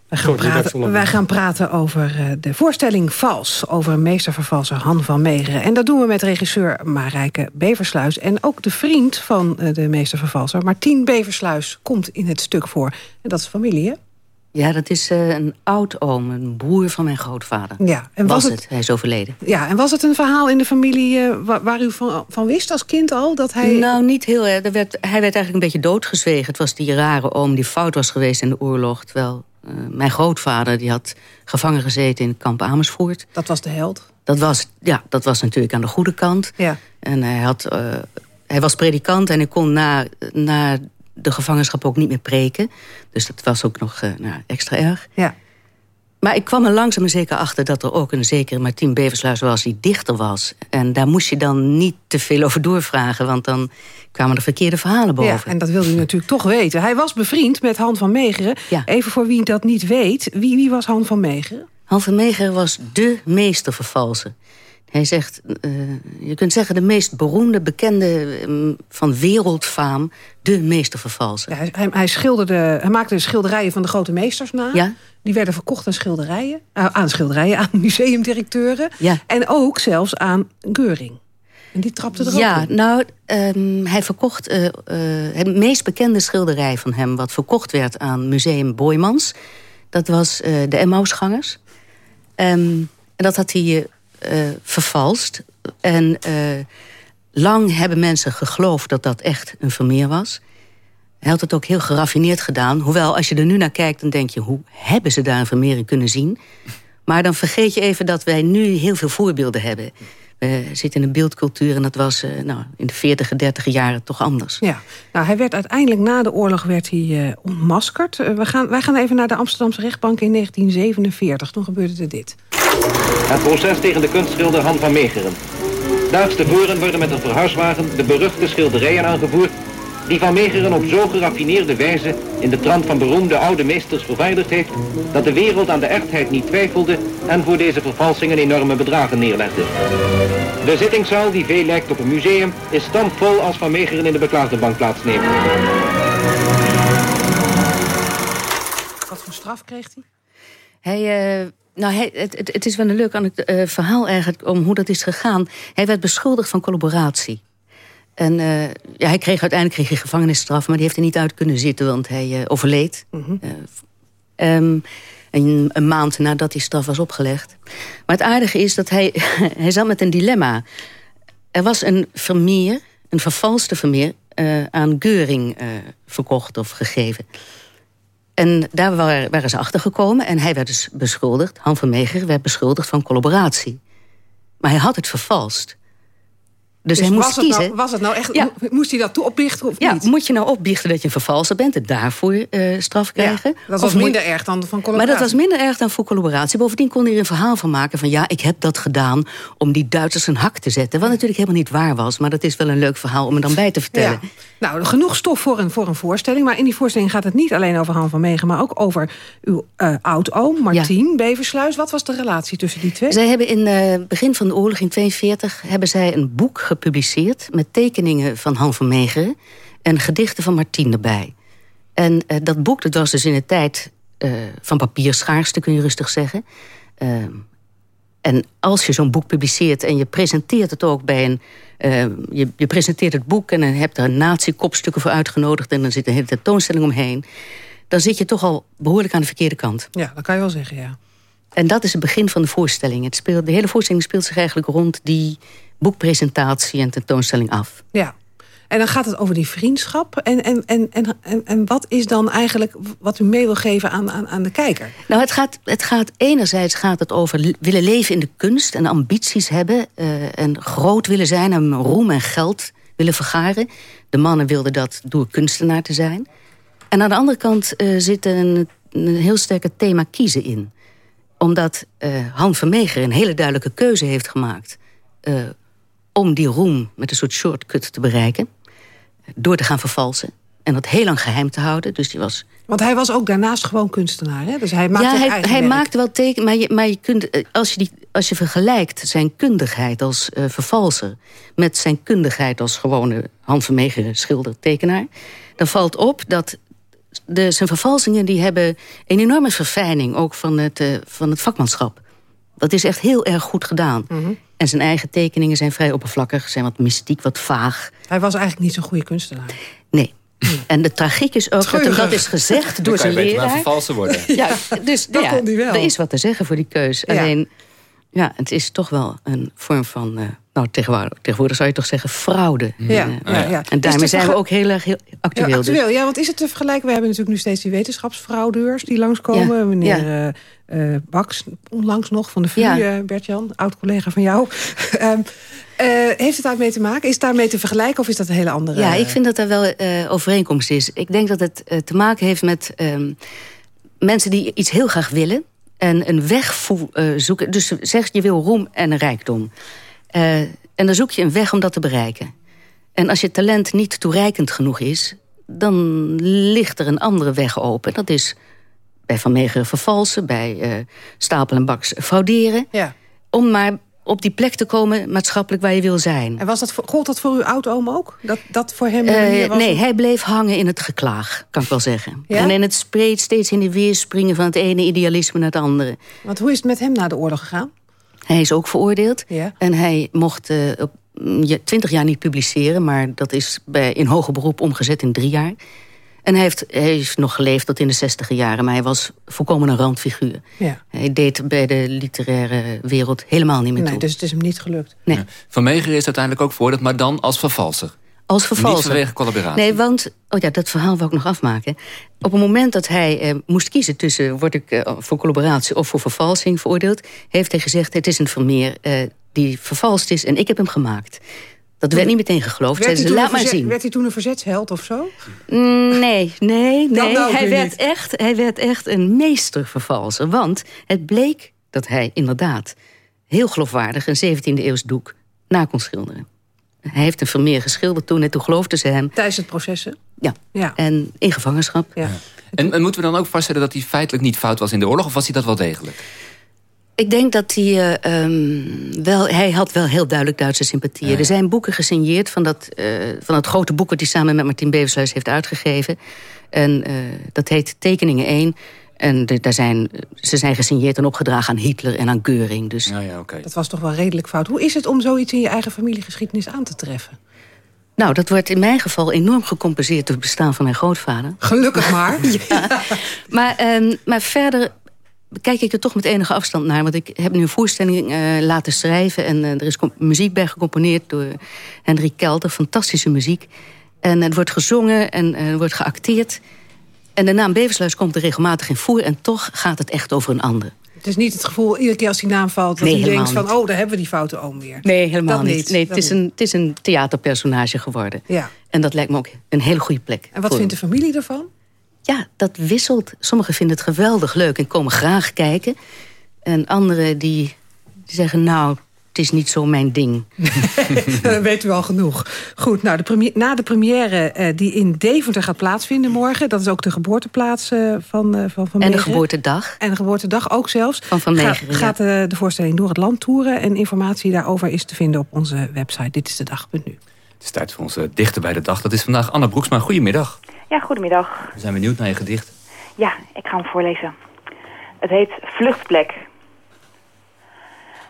Speaker 3: Wij gaan, praten, wij gaan praten over uh, de voorstelling Vals... over meestervervalser Han van Meegeren. En dat doen we met regisseur Marijke Beversluis... en ook de vriend van uh, de meestervervalser, Martien Beversluis... komt in het stuk voor. En dat is familie, hè?
Speaker 19: Ja, dat is uh, een oud-oom, een broer van mijn grootvader. Ja, en was, was het, Hij is overleden.
Speaker 3: Ja, en was het een verhaal in de familie uh, waar, waar, u van, van wist als kind al? Dat hij...
Speaker 19: Nou, niet heel erg. Werd, hij werd eigenlijk een beetje doodgezwegen. Het was die rare oom die fout was geweest in de oorlog. Terwijl uh, mijn grootvader die had gevangen gezeten in kamp Amersfoort.
Speaker 3: Dat was de held?
Speaker 19: Dat was, ja, dat was natuurlijk aan de goede kant. Ja. En hij, had, hij was predikant en hij kon na, na de gevangenschap ook niet meer preken. Dus dat was ook nog uh, nou, extra erg. Ja. Maar ik kwam er langzaam en zeker achter dat er ook een zekere Martien Beversluis was die dichter was. En daar moest je dan niet te veel over doorvragen, want dan kwamen de verkeerde verhalen boven.
Speaker 3: Ja, en dat wilde u natuurlijk toch weten. Hij was bevriend met Han van Meegeren. Ja. Even voor wie dat niet weet, wie, wie was Han van Meegeren?
Speaker 19: Han van Meegeren was de meestervervalser. Hij zegt, uh, je kunt zeggen de meest beroemde, bekende um, van wereldfaam, de meestervervalser.
Speaker 3: Ja, hij, hij, schilderde, hij maakte schilderijen van de grote meesters na. Ja? Die werden verkocht aan schilderijen, uh, aan schilderijen, aan museumdirecteuren. Ja. En ook zelfs aan Geuring. En die trapte erop.
Speaker 19: Ja, nou, um, hij verkocht uh, het meest bekende schilderij van hem, wat verkocht werd aan Museum Boymans. Dat was de Emmausgangers. Um, en dat had hij vervalst. En uh, lang hebben mensen geloofd dat dat echt een Vermeer was. Hij had het ook heel geraffineerd gedaan. Hoewel, als je er nu naar kijkt, dan denk je... hoe hebben ze daar een Vermeer in kunnen zien? Maar dan vergeet je even dat wij nu heel veel voorbeelden hebben. We zitten in een beeldcultuur en dat was uh, nou, in de 40, 30 jaren toch anders.
Speaker 3: Ja, nou, hij werd uiteindelijk na de oorlog werd hij uh, ontmaskerd. Uh, we gaan, wij gaan even naar de Amsterdamse rechtbank in 1947. Toen gebeurde er dit.
Speaker 21: Het proces tegen de kunstschilder Han van Meegeren. Daags tevoren worden met een verhuiswagen de beruchte schilderijen aangevoerd... die Van Meegeren op zo geraffineerde wijze in de trant van beroemde oude meesters vervaardigd heeft... dat de wereld aan de echtheid niet twijfelde en voor deze vervalsingen enorme bedragen neerlegde. De zittingszaal, die veel lijkt op een museum, is stampvol als Van Meegeren in de beklaagdenbank plaatsneemt.
Speaker 3: Wat voor straf kreeg hij?
Speaker 19: Hij... Uh nou, hij, het, het, is wel een leuk uh, verhaal eigenlijk om hoe dat is gegaan. Hij werd beschuldigd van collaboratie. En uh, ja, hij kreeg uiteindelijk kreeg hij gevangenisstraf, maar die heeft er niet uit kunnen zitten, want hij uh, overleed. Mm -hmm. um, een, een, maand nadat die straf was opgelegd. Maar het aardige is dat hij, hij zat met een dilemma. Er was een Vermeer, een vervalste Vermeer, aan Geuring verkocht of gegeven. En daar waren, ze achter gekomen en hij werd dus beschuldigd, Han van Meeger werd beschuldigd van collaboratie. Maar hij had het vervalst. Dus, hij moest
Speaker 3: was
Speaker 19: kiezen.
Speaker 3: Het nou, was het nou echt, ja. moest hij dat toe opbiechten of
Speaker 19: ja,
Speaker 3: niet?
Speaker 19: moet je nou opbiechten dat je een vervalser bent en daarvoor uh, straf krijgen?
Speaker 3: Ja, dat was minder erg dan van collaboratie.
Speaker 19: Maar dat was minder erg dan voor collaboratie. Bovendien kon hij er een verhaal van maken van... ja, ik heb dat gedaan om die Duitsers een hak te zetten. Wat natuurlijk helemaal niet waar was. Maar dat is wel een leuk verhaal om er dan bij te vertellen.
Speaker 3: Nou, genoeg stof voor een, voor een voorstelling. Maar in die voorstelling gaat het niet alleen over Han van Megen... maar ook over uw uh, oud-oom, Martien Beversluis. Wat was de relatie tussen die twee?
Speaker 19: Zij hebben in het uh, begin van de oorlog in 1942... hebben zij een boek gepubliceerd met tekeningen van Han van Meegeren... en gedichten van Martien erbij. En uh, dat boek dat was dus in de tijd uh, van papierschaarste, kun je rustig zeggen. Uh, en als je zo'n boek publiceert en je presenteert het ook bij een... je, je, presenteert het boek en dan hebt er een nazi-kopstukken voor uitgenodigd... en dan zit een hele tentoonstelling omheen... dan zit je toch al behoorlijk aan de verkeerde kant.
Speaker 3: Ja, dat kan je wel zeggen, ja.
Speaker 19: En dat is het begin van de voorstelling. Het speelt, de hele voorstelling speelt zich eigenlijk rond die boekpresentatie en tentoonstelling af.
Speaker 3: Ja, en dan gaat het over die vriendschap. En, en, en, en, en wat is dan eigenlijk wat u mee wil geven aan, aan, aan de kijker?
Speaker 19: Nou, het gaat, het gaat enerzijds gaat het over willen leven in de kunst... en ambities hebben uh, en groot willen zijn... en roem en geld willen vergaren. De mannen wilden dat door kunstenaar te zijn. En aan de andere kant uh, zit een, een heel sterke thema kiezen in. Omdat uh, Han Vermeger een hele duidelijke keuze heeft gemaakt om die roem met een soort shortcut te bereiken. Door te gaan vervalsen. En dat heel lang geheim te houden. Dus die was...
Speaker 3: Want hij was ook daarnaast gewoon kunstenaar, hè? Dus hij maakte
Speaker 19: ja, hij, hij maakte wel teken, maar, je, maar je kunt, eh, als, je die, als je vergelijkt zijn kundigheid als uh, vervalser... met zijn kundigheid als gewone handvermegere schilder, tekenaar... dan valt op dat de, zijn vervalsingen die hebben een enorme verfijning... ook van het, uh, van het vakmanschap. Dat is echt heel erg goed gedaan.
Speaker 3: Mhm.
Speaker 19: En zijn eigen tekeningen zijn vrij oppervlakkig, zijn wat mystiek, wat vaag.
Speaker 3: Hij was eigenlijk niet zo'n goede kunstenaar.
Speaker 19: Nee. En de tragiek is ook dat hem dat is gezegd door zijn leraar.
Speaker 2: vervalsen worden.
Speaker 19: Ja, dus
Speaker 3: Dat
Speaker 19: ja,
Speaker 3: kon hij wel.
Speaker 19: er is wat te zeggen voor die keus.
Speaker 3: Ja.
Speaker 19: Alleen, ja, het is toch wel een vorm van... eh, nou, tegenwoordig, tegenwoordig zou je toch zeggen fraude.
Speaker 3: Ja,
Speaker 19: En, eh,
Speaker 3: ja, ja.
Speaker 19: En daarmee zijn we ook heel erg heel actueel.
Speaker 3: Ja, actueel.
Speaker 19: Dus.
Speaker 3: Ja, want is het te vergelijken? We hebben natuurlijk nu steeds die wetenschapsfraudeurs die langskomen.
Speaker 19: Ja,
Speaker 3: Meneer eh, Baks, onlangs nog van de VU,
Speaker 19: Ja.
Speaker 3: eh, Bert-Jan, oud-collega van jou. Ehm, eh, heeft het daarmee te maken? Is het daarmee te vergelijken of is dat een hele andere...
Speaker 19: Ja, ik vind dat er wel overeenkomst is. Ik denk dat het te maken heeft met ehm, mensen die iets heel graag willen... en een weg eh, zoeken. Dus zeg je wil roem en rijkdom. Eh, en dan zoek je een weg om dat te bereiken. En als je talent niet toereikend genoeg is... dan ligt er een andere weg open. Dat is bij Van Meegeren vervalsen, bij eh, Stapel en Baks frauderen.
Speaker 3: Ja.
Speaker 19: Om maar op die plek te komen maatschappelijk waar je wil zijn.
Speaker 3: En was dat gold dat voor uw oud-oom ook? Dat, dat voor hem... manier was
Speaker 19: nee, hij bleef hangen in het geklaag, kan ik wel zeggen.
Speaker 3: Ja?
Speaker 19: En in het spreed steeds in de weer springen van het ene idealisme naar het andere.
Speaker 3: Want hoe is het met hem na de oorlog gegaan?
Speaker 19: Hij is ook veroordeeld.
Speaker 3: Ja.
Speaker 19: En hij mocht eh, op mm, twintig jaar niet publiceren... maar dat is bij, in hoger beroep omgezet in drie jaar. En hij heeft, hij heeft nog geleefd tot in de zestiger jaren... maar hij was volkomen een randfiguur.
Speaker 3: Ja.
Speaker 19: Hij deed bij de literaire wereld helemaal niet meer
Speaker 3: Nee,
Speaker 19: toe.
Speaker 3: dus het is hem niet gelukt.
Speaker 19: Nee.
Speaker 2: Van Meegeren is uiteindelijk ook veroordeeld, maar dan als vervalser.
Speaker 19: Als vervalser.
Speaker 2: Niet vanwege collaboratie.
Speaker 19: Nee, want, oh ja, dat verhaal wil ik nog afmaken. Op het moment dat hij eh, moest kiezen tussen... word ik eh, voor collaboratie of voor vervalsing veroordeeld... heeft hij gezegd, het is een Vermeer eh, die vervalst is... en ik heb hem gemaakt. Dat werd niet meteen geloofd.
Speaker 3: Werd
Speaker 19: ze, laat
Speaker 3: een
Speaker 19: maar
Speaker 3: verzet-
Speaker 19: zien.
Speaker 3: werd hij toen een verzetsheld of zo?
Speaker 19: Mm, Nee, nee, nee.
Speaker 3: nou
Speaker 19: Hij werd,
Speaker 3: niet.
Speaker 19: echt, hij werd echt een meestervervalser. Want het bleek dat hij inderdaad heel geloofwaardig... een 17e eeuws doek na kon schilderen. Hij heeft een Vermeer geschilderd toen en toen geloofden ze hem.
Speaker 3: Tijdens het proces, hè?
Speaker 19: Ja,
Speaker 3: Ja.
Speaker 19: en in gevangenschap.
Speaker 3: Ja.
Speaker 2: En, en moeten we dan ook vaststellen dat hij feitelijk niet fout was in de oorlog... of was hij dat wel degelijk?
Speaker 19: Ik denk dat hij eh, ehm, wel... Hij had wel heel duidelijk Duitse sympathieën. Er zijn boeken gesigneerd van dat, eh, van het grote boek... wat hij samen met Martin Beversluis heeft uitgegeven. En eh, dat heet Tekeningen 1. En de- daar zijn, ze zijn gesigneerd en opgedragen aan Hitler en aan Geuring. Dus
Speaker 2: Ja, ja, oké.
Speaker 3: Dat was toch wel redelijk fout. Hoe is het om zoiets in je eigen familiegeschiedenis aan te treffen?
Speaker 19: Nou, dat wordt in mijn geval enorm gecompenseerd... door het bestaan van mijn grootvader.
Speaker 3: Gelukkig maar.
Speaker 19: Ja. Maar, ehm, maar verder kijk ik er toch met enige afstand naar. Want ik heb nu een voorstelling eh, laten schrijven... en eh, er is muziek bij gecomponeerd door Hendrik Kelter. Fantastische muziek. En het wordt gezongen en eh, er wordt geacteerd. En de naam Beversluis komt er regelmatig in voor... en toch gaat het echt over een ander.
Speaker 3: Het is niet het gevoel, iedere keer als die naam valt... dat
Speaker 19: Nee,
Speaker 3: je denkt van,
Speaker 19: niet.
Speaker 3: oh, daar hebben we die foute oom weer.
Speaker 19: Nee, helemaal
Speaker 3: Dat
Speaker 19: niet.
Speaker 3: niet,
Speaker 19: Nee, het, is
Speaker 3: niet.
Speaker 19: een, het is een theaterpersonage geworden.
Speaker 3: Ja.
Speaker 19: En dat lijkt me ook een hele goede plek.
Speaker 3: En wat vindt de familie ervan?
Speaker 19: Ja, dat wisselt. Sommigen vinden het geweldig leuk en komen graag kijken. En anderen die, die zeggen, nou, het is niet zo mijn ding.
Speaker 3: Dan weet u al genoeg. Goed, nou, de premie- na de première eh, die in Deventer gaat plaatsvinden morgen... dat is ook de geboorteplaats eh, van, eh, van Van
Speaker 19: En de geboortedag.
Speaker 3: En de geboortedag ook zelfs.
Speaker 19: Van Van Meegeren.
Speaker 3: Gaat eh, de voorstelling door het land toeren... en informatie daarover is te vinden op onze website. Dit is de dag.nu.
Speaker 2: Het is tijd voor onze dichter bij de dag. Dat is vandaag Anna Broeksma. Goedemiddag.
Speaker 22: Ja, goedemiddag.
Speaker 2: We zijn benieuwd naar je gedicht.
Speaker 22: Ja, ik ga hem voorlezen. Het heet Vluchtplek.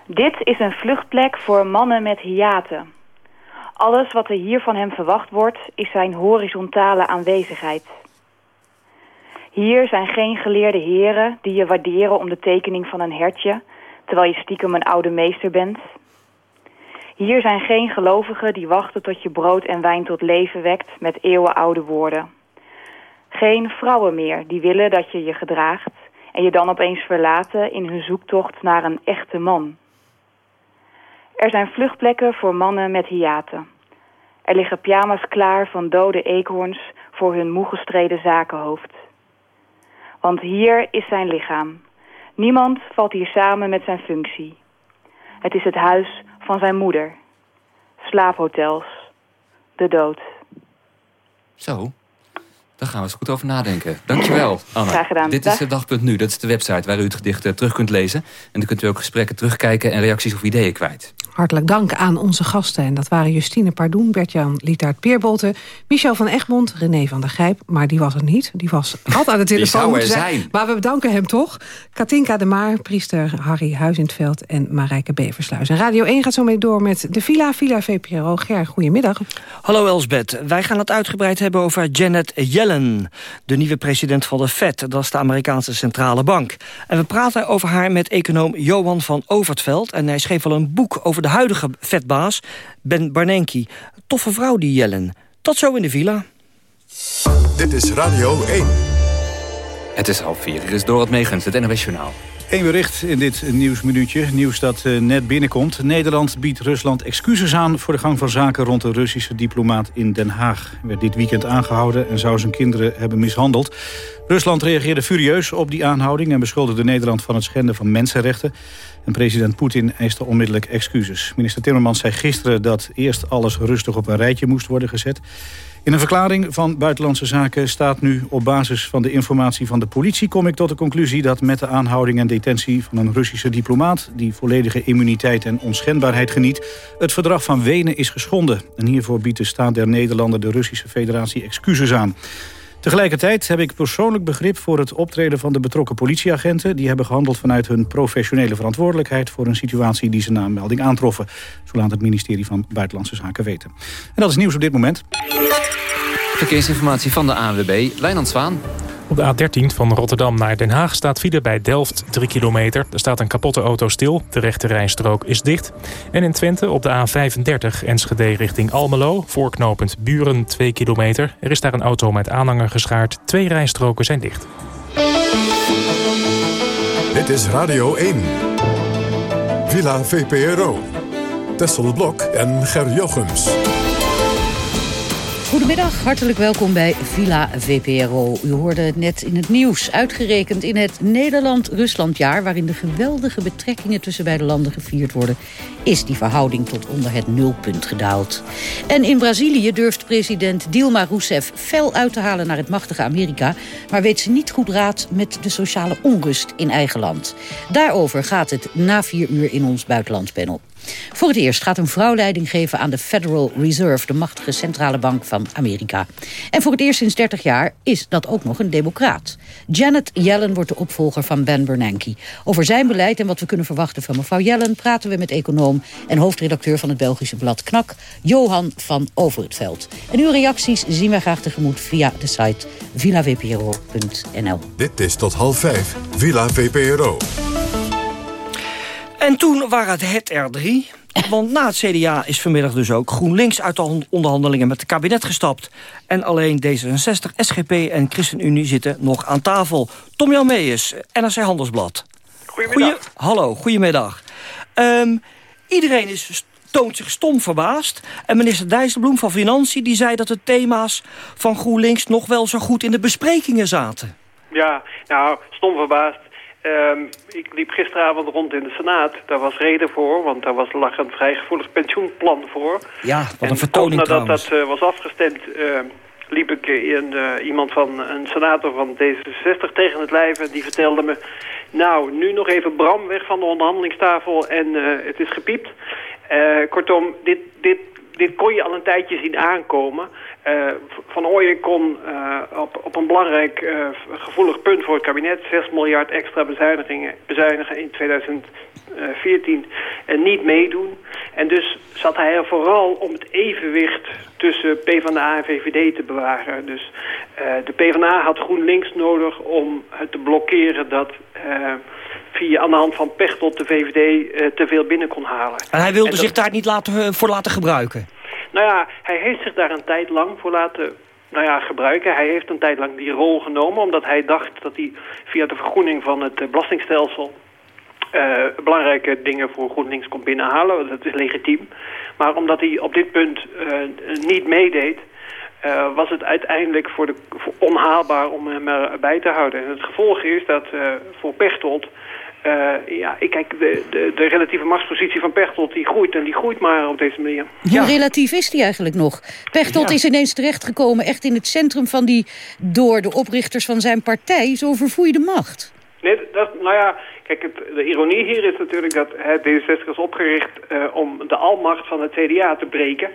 Speaker 22: Dit is een vluchtplek voor mannen met hiaten. Alles wat er hier van hem verwacht wordt, is zijn horizontale aanwezigheid. Hier zijn geen geleerde heren die je waarderen om de tekening van een hertje, terwijl je stiekem een oude meester bent. Hier zijn geen gelovigen die wachten tot je brood en wijn tot leven wekt met eeuwenoude woorden. Geen vrouwen meer die willen dat je je gedraagt en je dan opeens verlaten in hun zoektocht naar een echte man. Er zijn vluchtplekken voor mannen met hiaten. Er liggen pyjama's klaar van dode eekhoorns voor hun moe gestreden zakenhoofd. Want hier is zijn lichaam. Niemand valt hier samen met zijn functie. Het is het huis van zijn moeder. Slaaphotels. De dood.
Speaker 2: Zo, daar gaan we eens goed over nadenken. Dankjewel, Anna.
Speaker 22: Graag gedaan.
Speaker 2: Dit is
Speaker 22: Dag.
Speaker 2: de dag.nu, dat is de website waar u het gedicht eh, terug kunt lezen. En dan kunt u ook gesprekken terugkijken en reacties of ideeën kwijt.
Speaker 3: Hartelijk dank aan onze gasten. En dat waren Justine Pardoen, Bert-Jan Lietaert-Peerbolte... Michel van Egmond, René van der Gijp. Maar die was er niet. Die was had aan de telefoon
Speaker 2: moeten zijn.
Speaker 3: Maar we bedanken hem toch. Katinka de Maar, priester Harry Huizintveld en Marijke Beversluis. En Radio 1 gaat zo mee door met de Villa, Villa VPRO. Ger, goedemiddag.
Speaker 23: Hallo Elsbeth. Wij gaan het uitgebreid hebben over Janet Yellen... de nieuwe president van de Fed, dat is de Amerikaanse centrale bank. En we praten over haar met econoom Johan van Overtveld... en hij schreef al een boek over de huidige Fedbaas, Ben Bernanke. Toffe vrouw, die Yellen. Tot zo in de villa.
Speaker 1: Dit is Radio 1.
Speaker 2: Het is half vier. Er is Dorot Megens, het NOS Journaal.
Speaker 4: Eén bericht in dit nieuwsminuutje. Nieuws dat uh, net binnenkomt. Nederland biedt Rusland excuses aan voor de gang van zaken... rond de Russische diplomaat in Den Haag. Hij werd dit weekend aangehouden en zou zijn kinderen hebben mishandeld. Rusland reageerde furieus op die aanhouding... en beschuldigde Nederland van het schenden van mensenrechten. En president Poetin eiste onmiddellijk excuses. Minister Timmermans zei gisteren dat eerst alles rustig op een rijtje moest worden gezet. In een verklaring van Buitenlandse Zaken staat nu op basis van de informatie van de politie... kom ik tot de conclusie dat met de aanhouding en detentie van een Russische diplomaat... die volledige immuniteit en onschendbaarheid geniet... het verdrag van Wenen is geschonden. En hiervoor biedt de staat der Nederlanden de Russische federatie excuses aan. Tegelijkertijd heb ik persoonlijk begrip voor het optreden van de betrokken politieagenten. Die hebben gehandeld vanuit hun professionele verantwoordelijkheid... voor een situatie die ze na een melding aantroffen. Zo laat het ministerie van Buitenlandse Zaken weten. En dat is nieuws op dit moment.
Speaker 2: Verkeersinformatie van de ANWB, Wijnand Zwaan.
Speaker 24: Op de A13 van Rotterdam naar Den Haag staat file bij Delft 3 kilometer. Er staat een kapotte auto stil, de rechte rijstrook is dicht. En in Twente op de A35 Enschede richting Almelo... voorknopend Buren 2 kilometer. Er is daar een auto met aanhanger geschaard. Twee rijstroken zijn dicht.
Speaker 1: Dit is Radio 1. Villa VPRO. Tessel Blok en Ger Jochems.
Speaker 25: Goedemiddag, hartelijk welkom bij Villa VPRO. U hoorde het net in het nieuws, uitgerekend in het Nederland-Ruslandjaar... waarin de geweldige betrekkingen tussen beide landen gevierd worden... is die verhouding tot onder het nulpunt gedaald. En in Brazilië durft president Dilma Rousseff fel uit te halen naar het machtige Amerika... maar weet ze niet goed raad met de sociale onrust in eigen land. Daarover gaat het na vier uur in ons buitenlandspanel. Voor het eerst gaat een vrouw leiding geven aan de Federal Reserve... de machtige centrale bank van Amerika. En voor het eerst sinds 30 jaar is dat ook nog een democraat. Janet Yellen wordt de opvolger van Ben Bernanke. Over zijn beleid en wat we kunnen verwachten van mevrouw Yellen... praten we met econoom en hoofdredacteur van het Belgische blad KNAK... Johan van Overhetveld. En uw reacties zien wij graag tegemoet via de site villavpro.nl.
Speaker 1: Dit is tot half vijf, Villa VPRO.
Speaker 23: En toen waren het het er drie. Want na het CDA is vanmiddag dus ook GroenLinks uit de onderhandelingen met het kabinet gestapt. En alleen D66, SGP en ChristenUnie zitten nog aan tafel. Tom Jan Meijers, NRC Handelsblad.
Speaker 26: Goedemiddag.
Speaker 23: Goeie, hallo, goedemiddag. Um, iedereen is, toont zich stom verbaasd. En minister Dijsselbloem van Financiën die zei dat de thema's van GroenLinks nog wel zo goed in de besprekingen zaten.
Speaker 26: Ja, nou, stom verbaasd. Um, ik liep gisteravond rond in de Senaat. Daar was reden voor, want daar was, lag een vrij gevoelig pensioenplan voor.
Speaker 23: Ja, wat een vertoning
Speaker 26: nadat
Speaker 23: trouwens.
Speaker 26: dat uh, was afgestemd, uh, liep ik in, uh, iemand van een senator van D66 tegen het lijf. En die vertelde me, nou, nu nog even Bram weg van de onderhandelingstafel en het is gepiept. kortom, dit, dit, dit kon je al een tijdje zien aankomen. Uh, van Ooyen kon uh, op, op een belangrijk uh, gevoelig punt voor het kabinet... 6 miljard extra bezuinigingen, bezuinigen in 2014 en niet meedoen. En dus zat hij er vooral om het evenwicht tussen PvdA en VVD te bewaren. Dus de PvdA had GroenLinks nodig om het te blokkeren... dat via aan de hand van Pechtold de VVD te veel binnen kon halen.
Speaker 23: En hij wilde en dat... zich daar niet laten, voor laten gebruiken?
Speaker 26: Nou ja, hij heeft zich daar een tijd lang voor laten nou ja, gebruiken. Hij heeft een tijd lang die rol genomen... omdat hij dacht dat hij via de vergroening van het uh, belastingstelsel... Uh, belangrijke dingen voor GroenLinks kon binnenhalen. Dat is legitiem. Maar omdat hij op dit punt uh, niet meedeed... was het uiteindelijk voor de, voor onhaalbaar om hem erbij te houden. En het gevolg is dat voor Pechtold... Uh, ja, ik kijk, de, de, de, relatieve machtspositie van Pechtold die groeit en die groeit maar op deze manier.
Speaker 25: Hoe relatief is die eigenlijk nog? Pechtold ja. is ineens terechtgekomen echt in het centrum van die door de oprichters van zijn partij zo verfoeide macht.
Speaker 26: Nee, dat, nou ja, kijk, het, de ironie hier is natuurlijk dat het D66 is opgericht uh, om de almacht van het CDA te breken.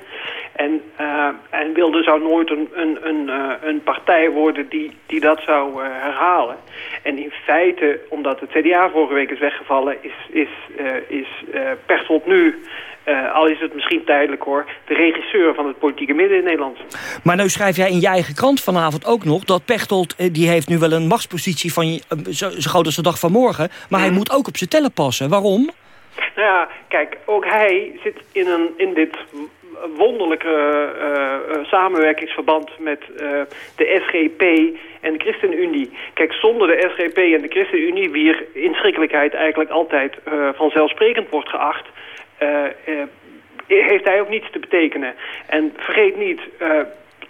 Speaker 26: En, uh, en Wilde zou nooit een, een, een, uh, een partij worden die, die dat zou herhalen. En in feite, omdat het CDA vorige week is weggevallen, is, is, is Pechtold nu uh, al is het misschien tijdelijk hoor, de regisseur van het politieke midden in Nederland.
Speaker 23: Maar nu schrijf jij in je eigen krant vanavond ook nog... dat Pechtold, eh, die heeft nu wel een machtspositie van uh, zo, zo groot als de dag van morgen... maar hij moet ook op zijn tellen passen. Waarom?
Speaker 26: Nou ja, kijk, ook hij zit in, een, in dit wonderlijke uh, samenwerkingsverband met de SGP en de ChristenUnie. Kijk, zonder de SGP en de ChristenUnie, wier inschrikkelijkheid eigenlijk altijd vanzelfsprekend wordt geacht heeft hij ook niets te betekenen. En vergeet niet, uh,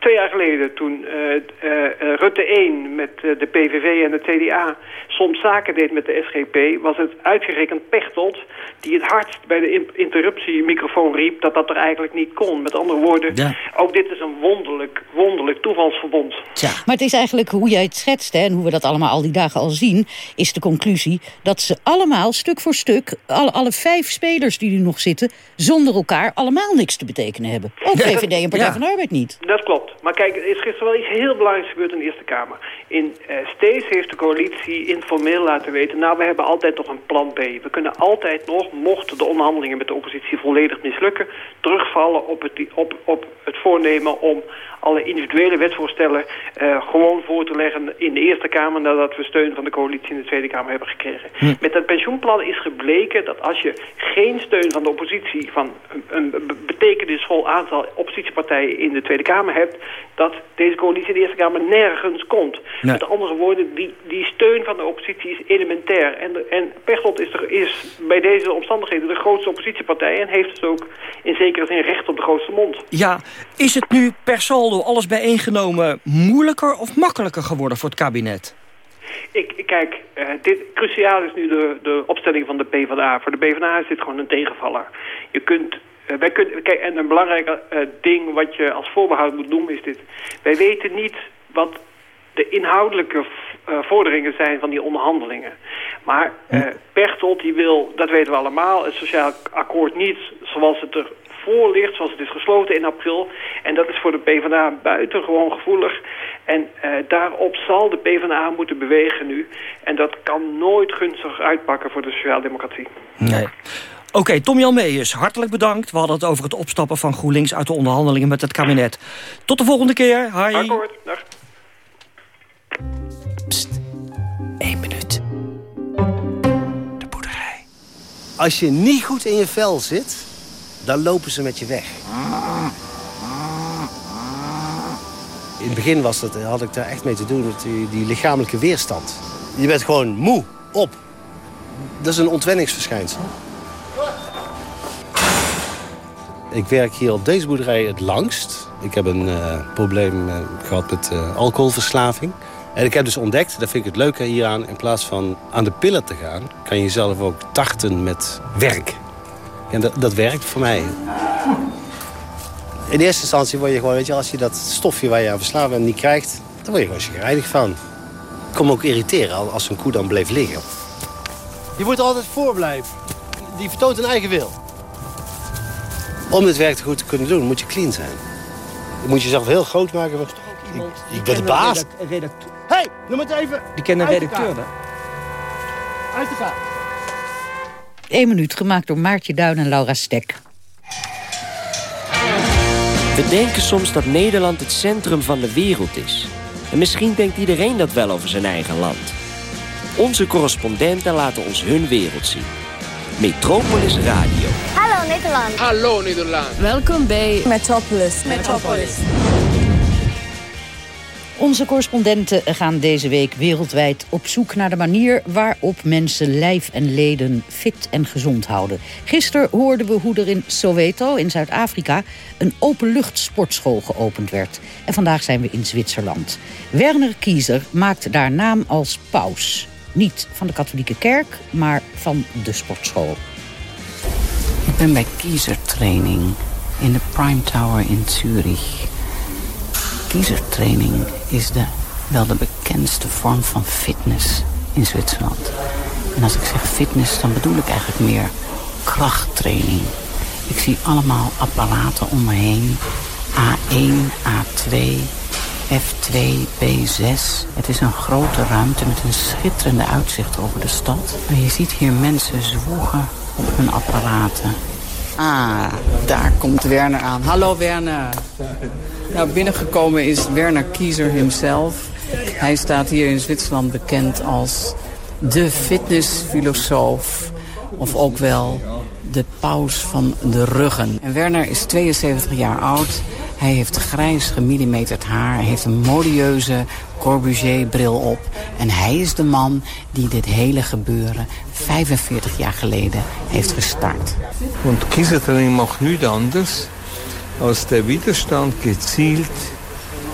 Speaker 26: twee jaar geleden toen uh, uh, Rutte 1 met de PVV en het CDA soms zaken deed met de SGP... was het uitgerekend Pechtold die het hardst bij de interruptiemicrofoon riep... dat dat er eigenlijk niet kon. Met andere woorden, ook dit is een wonderlijk, wonderlijk toevalsverbond.
Speaker 25: Ja. Maar het is eigenlijk hoe jij het schetst hè, en hoe we dat allemaal al die dagen al zien... is de conclusie dat ze allemaal stuk voor stuk... alle, alle vijf spelers die nu nog zitten... zonder elkaar allemaal niks te betekenen hebben. Ook VVD en Partij van de Arbeid niet.
Speaker 26: Dat klopt. Maar kijk, er is gisteren wel iets heel belangrijks gebeurd in de Eerste Kamer. In uh, steeds heeft de coalitie informeel laten weten... nou, we hebben altijd nog een plan B. We kunnen altijd nog, mochten de onderhandelingen met de oppositie volledig mislukken... terugvallen op het, op, op het voornemen om alle individuele wetsvoorstellen uh, gewoon voor te leggen in de Eerste Kamer nadat we steun van de coalitie in de Tweede Kamer hebben gekregen. Hm. Met dat pensioenplan is gebleken dat als je geen steun van de oppositie van een, een betekenisvol aantal oppositiepartijen in de Tweede Kamer hebt, dat deze coalitie in de Eerste Kamer nergens komt. Met andere woorden, die, die steun van de oppositie is elementair. En, de, en Pechtold is, er, is bij deze omstandigheden de grootste oppositiepartij en heeft dus ook in zekere zin recht op de grootste mond.
Speaker 23: Ja, is het nu per saldo alles bijeengenomen moeilijker of makkelijker geworden voor het kabinet?
Speaker 26: Ik, kijk, uh, dit, cruciaal is nu de, de opstelling van de PvdA. Voor de PvdA is dit gewoon een tegenvaller. Je kunt wij kunnen, kijk, en een belangrijk uh, ding wat je als voorbehoud moet doen is dit. Wij weten niet wat de inhoudelijke vorderingen zijn van die onderhandelingen. Maar Pechtold die wil, dat weten we allemaal, het sociaal akkoord niet zoals het er voor ligt, zoals het is gesloten in april. En dat is voor de PvdA buitengewoon gevoelig. En daarop zal de PvdA moeten bewegen nu. En dat kan nooit gunstig uitpakken voor de sociaaldemocratie.
Speaker 23: Nee. Oké, okay, Tom Jan Meijers, hartelijk bedankt. We hadden het over het opstappen van GroenLinks uit de onderhandelingen met het kabinet. Tot de volgende keer. Hi.
Speaker 26: Akkoord, dag.
Speaker 27: Pst, één minuut. De boerderij. Als je niet goed in je vel zit dan lopen ze met je weg. In het begin was dat, had ik daar echt mee te doen met die, die lichamelijke weerstand. Je bent gewoon moe, op. Dat is een ontwenningsverschijnsel. Ik werk hier op deze boerderij het langst. Ik heb een uh, probleem uh, gehad met uh, alcoholverslaving. En ik heb dus ontdekt, dat vind ik het leuke hieraan... in plaats van aan de pillen te gaan... kan je zelf ook tarten met werk. En dat, dat werkt voor mij. In eerste instantie word je gewoon, weet je, als je dat stofje waar je aan verslaafd bent niet krijgt, dan word je gewoon chagrijnig van. Ik me ook irriteren als een koe dan bleef liggen. Je moet altijd voor blijven. Die vertoont een eigen wil. Om dit werk goed te kunnen doen, moet je clean zijn. Je moet jezelf heel groot maken. Van, ik, ik ben de baas. Hé, hey, noem het even.
Speaker 23: Die kennen een redacteur, hè?
Speaker 27: Uit de gaan.
Speaker 25: 1 minuut, gemaakt door Maartje Duin en Laura Stek.
Speaker 28: We denken soms dat Nederland het centrum van de wereld is. En misschien denkt iedereen dat wel over zijn eigen land. Onze correspondenten laten ons hun wereld zien. Metropolis Radio.
Speaker 29: Hallo Nederland.
Speaker 30: Hallo Nederland.
Speaker 29: Welkom bij Metropolis. Metropolis.
Speaker 25: Onze correspondenten gaan deze week wereldwijd op zoek naar de manier waarop mensen lijf en leden fit en gezond houden. Gisteren hoorden we hoe er in Soweto in Zuid-Afrika een openluchtsportschool geopend werd. En vandaag zijn we in Zwitserland. Werner Kiezer maakt daar naam als paus. Niet van de katholieke kerk, maar van de sportschool.
Speaker 31: Ben bij Kiezer Training in de Prime Tower in Zurich kiezertraining is de, wel de bekendste vorm van fitness in Zwitserland. En als ik zeg fitness, dan bedoel ik eigenlijk meer krachttraining. Ik zie allemaal apparaten om me heen. A1, A2, F2, B6. Het is een grote ruimte met een schitterende uitzicht over de stad. En je ziet hier mensen zwoegen op hun apparaten. Ah, daar komt Werner aan. Hallo Werner. Nou, binnengekomen is Werner Kiezer himself. Hij staat hier in Zwitserland bekend als de fitnessfilosoof. Of ook wel de paus van de ruggen. En Werner is 72 jaar oud. Hij heeft grijs gemillimeterd haar. Hij heeft een modieuze Corbusier-bril op. En hij is de man die dit hele gebeuren 45 jaar geleden heeft gestart.
Speaker 32: Und Kiesertraining macht nichts anderes, als der Widerstand gezielt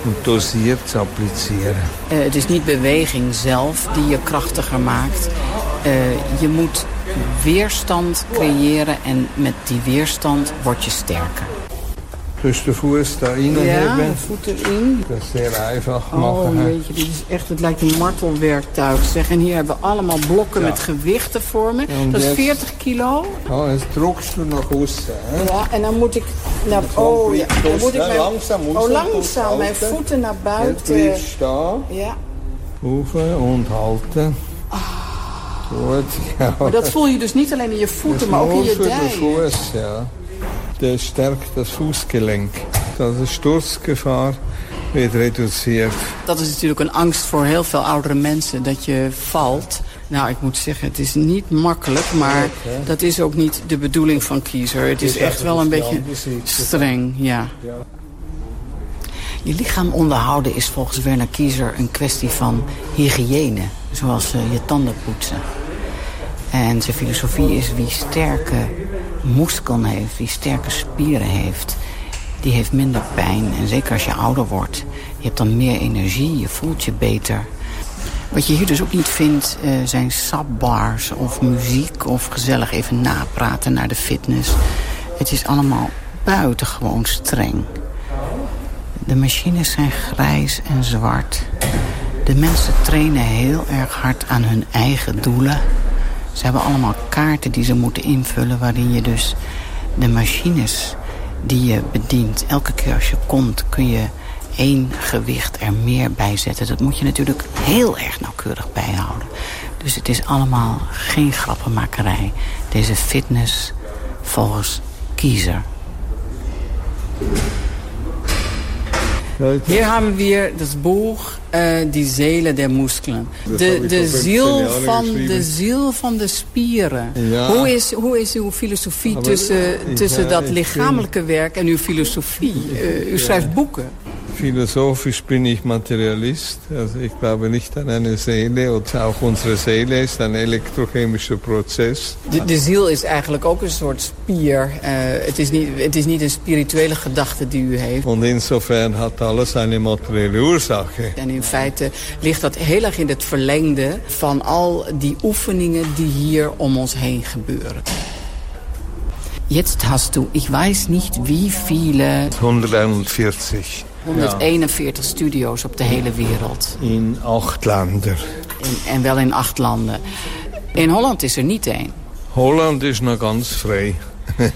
Speaker 32: und dosiert zu applizieren.
Speaker 31: Eh, het is niet beweging zelf die je krachtiger maakt. Eh, je moet weerstand creëren en met die weerstand word je sterker.
Speaker 32: Dus de Fuß da
Speaker 31: Ja,
Speaker 32: reinheben.
Speaker 31: voet erin.
Speaker 32: Das ist sehr einfach
Speaker 31: Oh, jeetje, dit is echt, het lijkt een martelwerktuig. Zeg, en hier hebben we allemaal blokken
Speaker 32: Ja.
Speaker 31: met gewichten voor me.
Speaker 32: En
Speaker 31: Dat is
Speaker 32: jetzt-
Speaker 31: 40 kilo.
Speaker 32: Ja, jetzt druckst du nach außen. hè.
Speaker 31: Ja, en dan moet ik naar oh, ja, dan moet ik
Speaker 32: Ja,
Speaker 31: mijn,
Speaker 32: langzaam,
Speaker 31: oh,
Speaker 32: langzaam,
Speaker 31: mijn voeten naar buiten. Ja.
Speaker 32: Oefen und halten. Goed, ja.
Speaker 31: Maar dat voel je dus niet alleen in je voeten, maar ook in je dijen.
Speaker 32: Ja. Der stärkt das Fußgelenk. Dat de Sturzgefahr wird reduziert.
Speaker 31: Dat is natuurlijk een angst voor heel veel oudere mensen, dat je valt. Nou, ik moet zeggen, het is niet makkelijk, maar dat is ook niet de bedoeling van Kiezer. Het is echt wel een beetje streng, ja. Je lichaam onderhouden is volgens Werner Kiezer een kwestie van hygiëne. Zoals eh, je tanden poetsen. En zijn filosofie is wie sterke moeskelen heeft, wie sterke spieren heeft... die heeft minder pijn. En zeker als je ouder wordt, je hebt dan meer energie, je voelt je beter. Wat je hier dus ook niet vindt eh, zijn sapbars of muziek... of gezellig even napraten naar de fitness. Het is allemaal buitengewoon streng. De machines zijn grijs en zwart. De mensen trainen heel erg hard aan hun eigen doelen. Ze hebben allemaal kaarten die ze moeten invullen... waarin je dus de machines die je bedient... elke keer als je komt kun je één gewicht er meer bij zetten. Dat moet je natuurlijk heel erg nauwkeurig bijhouden. Dus het is allemaal geen grappenmakerij. Deze fitness volgens kiezer. Hier hebben we het boeg, eh, die zelen der muskelen.
Speaker 32: Dat
Speaker 31: De, de,
Speaker 32: al 15
Speaker 31: ziel van, de ziel van de spieren.
Speaker 32: Ja.
Speaker 31: Hoe, is, hoe is uw filosofie
Speaker 32: Maar
Speaker 31: tussen, tussen dat lichamelijke werk en uw filosofie? Eh, u schrijft boeken.
Speaker 32: Philosophisch bin ich Materialist. Also ich glaube nicht an eine Seele. Und auch unsere Seele ist ein elektrochemischer Prozess.
Speaker 31: De, de ziel is eigenlijk ook een soort spier. Eh, het, is niet, het is niet een spirituele gedachte die u heeft.
Speaker 32: Und insofern hat alles eine materielle Ursache.
Speaker 31: En in feite ligt dat heel erg in het verlengde van al die oefeningen die hier om ons heen gebeuren. Jetzt hast du, ich weiß nicht wie viele,
Speaker 32: 141.
Speaker 31: 141 studio's op de hele wereld.
Speaker 32: In acht Länder.
Speaker 31: En, en wel in acht landen. In Holland is er niet één.
Speaker 32: Holland is nog ganz vrij.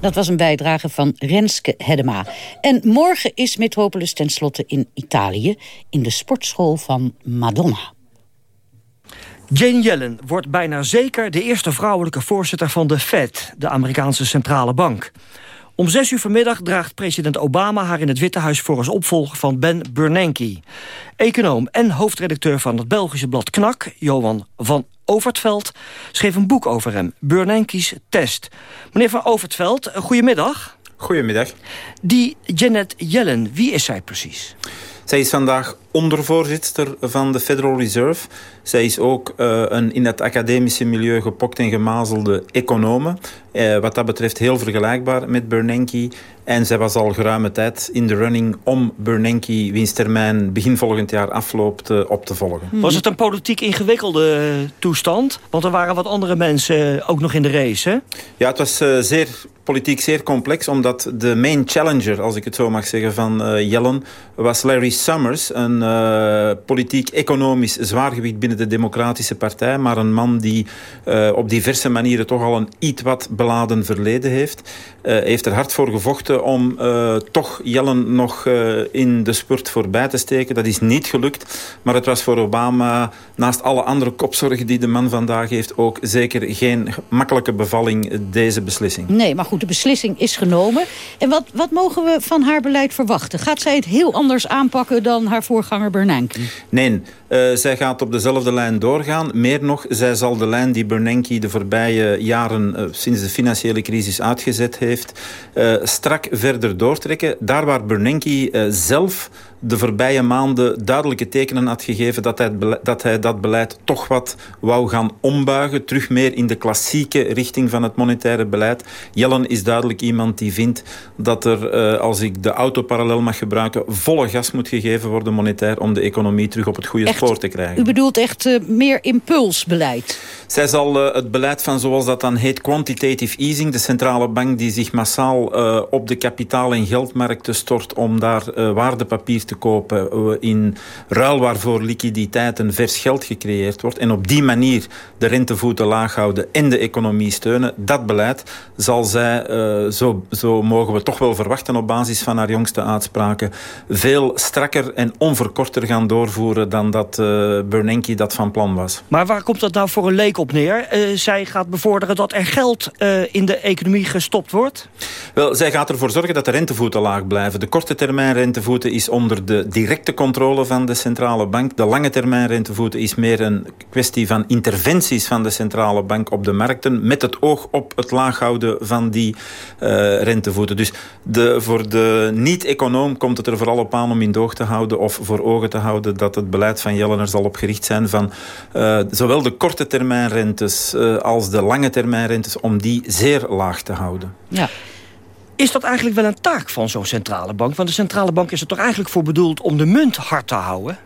Speaker 25: Dat was een bijdrage van Renske Hedema. En morgen is Metropolis tenslotte in Italië... in de sportschool van Madonna.
Speaker 23: Jane Yellen wordt bijna zeker de eerste vrouwelijke voorzitter van de Fed, de Amerikaanse centrale bank. Om zes uur vanmiddag draagt president Obama haar in het Witte Huis voor als opvolger van Ben Bernanke. Econoom en hoofdredacteur van het Belgische blad Knak, Johan van Overtveld, schreef een boek over hem, Bernanke's Test. Meneer van Overtveld, goedemiddag.
Speaker 33: Goedemiddag.
Speaker 23: Die Janet Yellen, wie is zij precies?
Speaker 33: Zij is vandaag ondervoorzitter van de Federal Reserve. Zij is ook uh, een in het academische milieu gepokt en gemazelde econome. Uh, wat dat betreft heel vergelijkbaar met Bernanke. En zij was al geruime tijd in de running om Bernanke, wiens termijn begin volgend jaar afloopt, uh, op te volgen.
Speaker 23: Was het een politiek ingewikkelde toestand? Want er waren wat andere mensen ook nog in de race, hè?
Speaker 33: Ja, het was zeer politiek zeer complex, omdat de main challenger, als ik het zo mag zeggen, van Yellen was Larry Summers, een uh, politiek-economisch zwaargewicht binnen de Democratische Partij, maar een man die uh, op diverse manieren toch al een iets wat beladen verleden heeft. Uh, heeft er hard voor gevochten om toch Jellen nog in de spurt voorbij te steken. Dat is niet gelukt, maar het was voor Obama, naast alle andere kopzorgen die de man vandaag heeft, ook zeker geen makkelijke bevalling, deze beslissing.
Speaker 25: Nee, maar goed, de beslissing is genomen. En wat, wat mogen we van haar beleid verwachten? Gaat zij het heel anders aanpakken dan haar voorganger Bernanke?
Speaker 33: Nee, uh, zij gaat op dezelfde lijn doorgaan. Meer nog, zij zal de lijn die Bernanke de voorbije jaren... Uh, sinds de financiële crisis uitgezet heeft... Uh, strak verder doortrekken. Daar waar Bernanke zelf de voorbije maanden duidelijke tekenen had gegeven dat hij, dat hij dat beleid toch wat wou gaan ombuigen. Terug meer in de klassieke richting van het monetaire beleid. Jellen is duidelijk iemand die vindt dat er, uh, als ik de autoparallel mag gebruiken, volle gas moet gegeven worden monetair om de economie terug op het goede
Speaker 25: echt,
Speaker 33: spoor te krijgen.
Speaker 25: U bedoelt echt uh, meer impulsbeleid?
Speaker 33: Zij zal uh, het beleid van, zoals dat dan heet, quantitative easing, de centrale bank die zich massaal op de kapitaal- en geldmarkten stort om daar waardepapier te te kopen eh, in ruil waarvoor liquiditeit en vers geld gecreëerd wordt en op die manier de rentevoeten laag houden en de economie steunen, dat beleid zal zij, uh, zo, zo mogen we toch wel verwachten op basis van haar jongste uitspraken, veel strakker en onverkorter gaan doorvoeren dan dat uh, Bernanke dat van plan was.
Speaker 23: Maar waar komt dat nou voor een leek op neer? Uh, zij gaat bevorderen dat er geld in de economie gestopt wordt?
Speaker 33: Wel, zij gaat ervoor zorgen dat de rentevoeten laag blijven. De korte termijn rentevoeten is onder de directe controle van de centrale bank. De lange termijn rentevoeten is meer een kwestie van interventies van de centrale bank op de markten met het oog op het laaghouden van die uh, rentevoeten. Dus de, voor de niet-econoom komt het er vooral op aan om in doog te houden of voor ogen te houden dat het beleid van Jellen er zal op gericht zijn van uh, zowel de korte termijn rentes uh, als de lange termijn rentes om die zeer laag te houden.
Speaker 25: Ja.
Speaker 23: Is dat eigenlijk wel een taak van zo'n centrale bank? Want de centrale bank is er toch eigenlijk voor bedoeld om de munt hard te houden?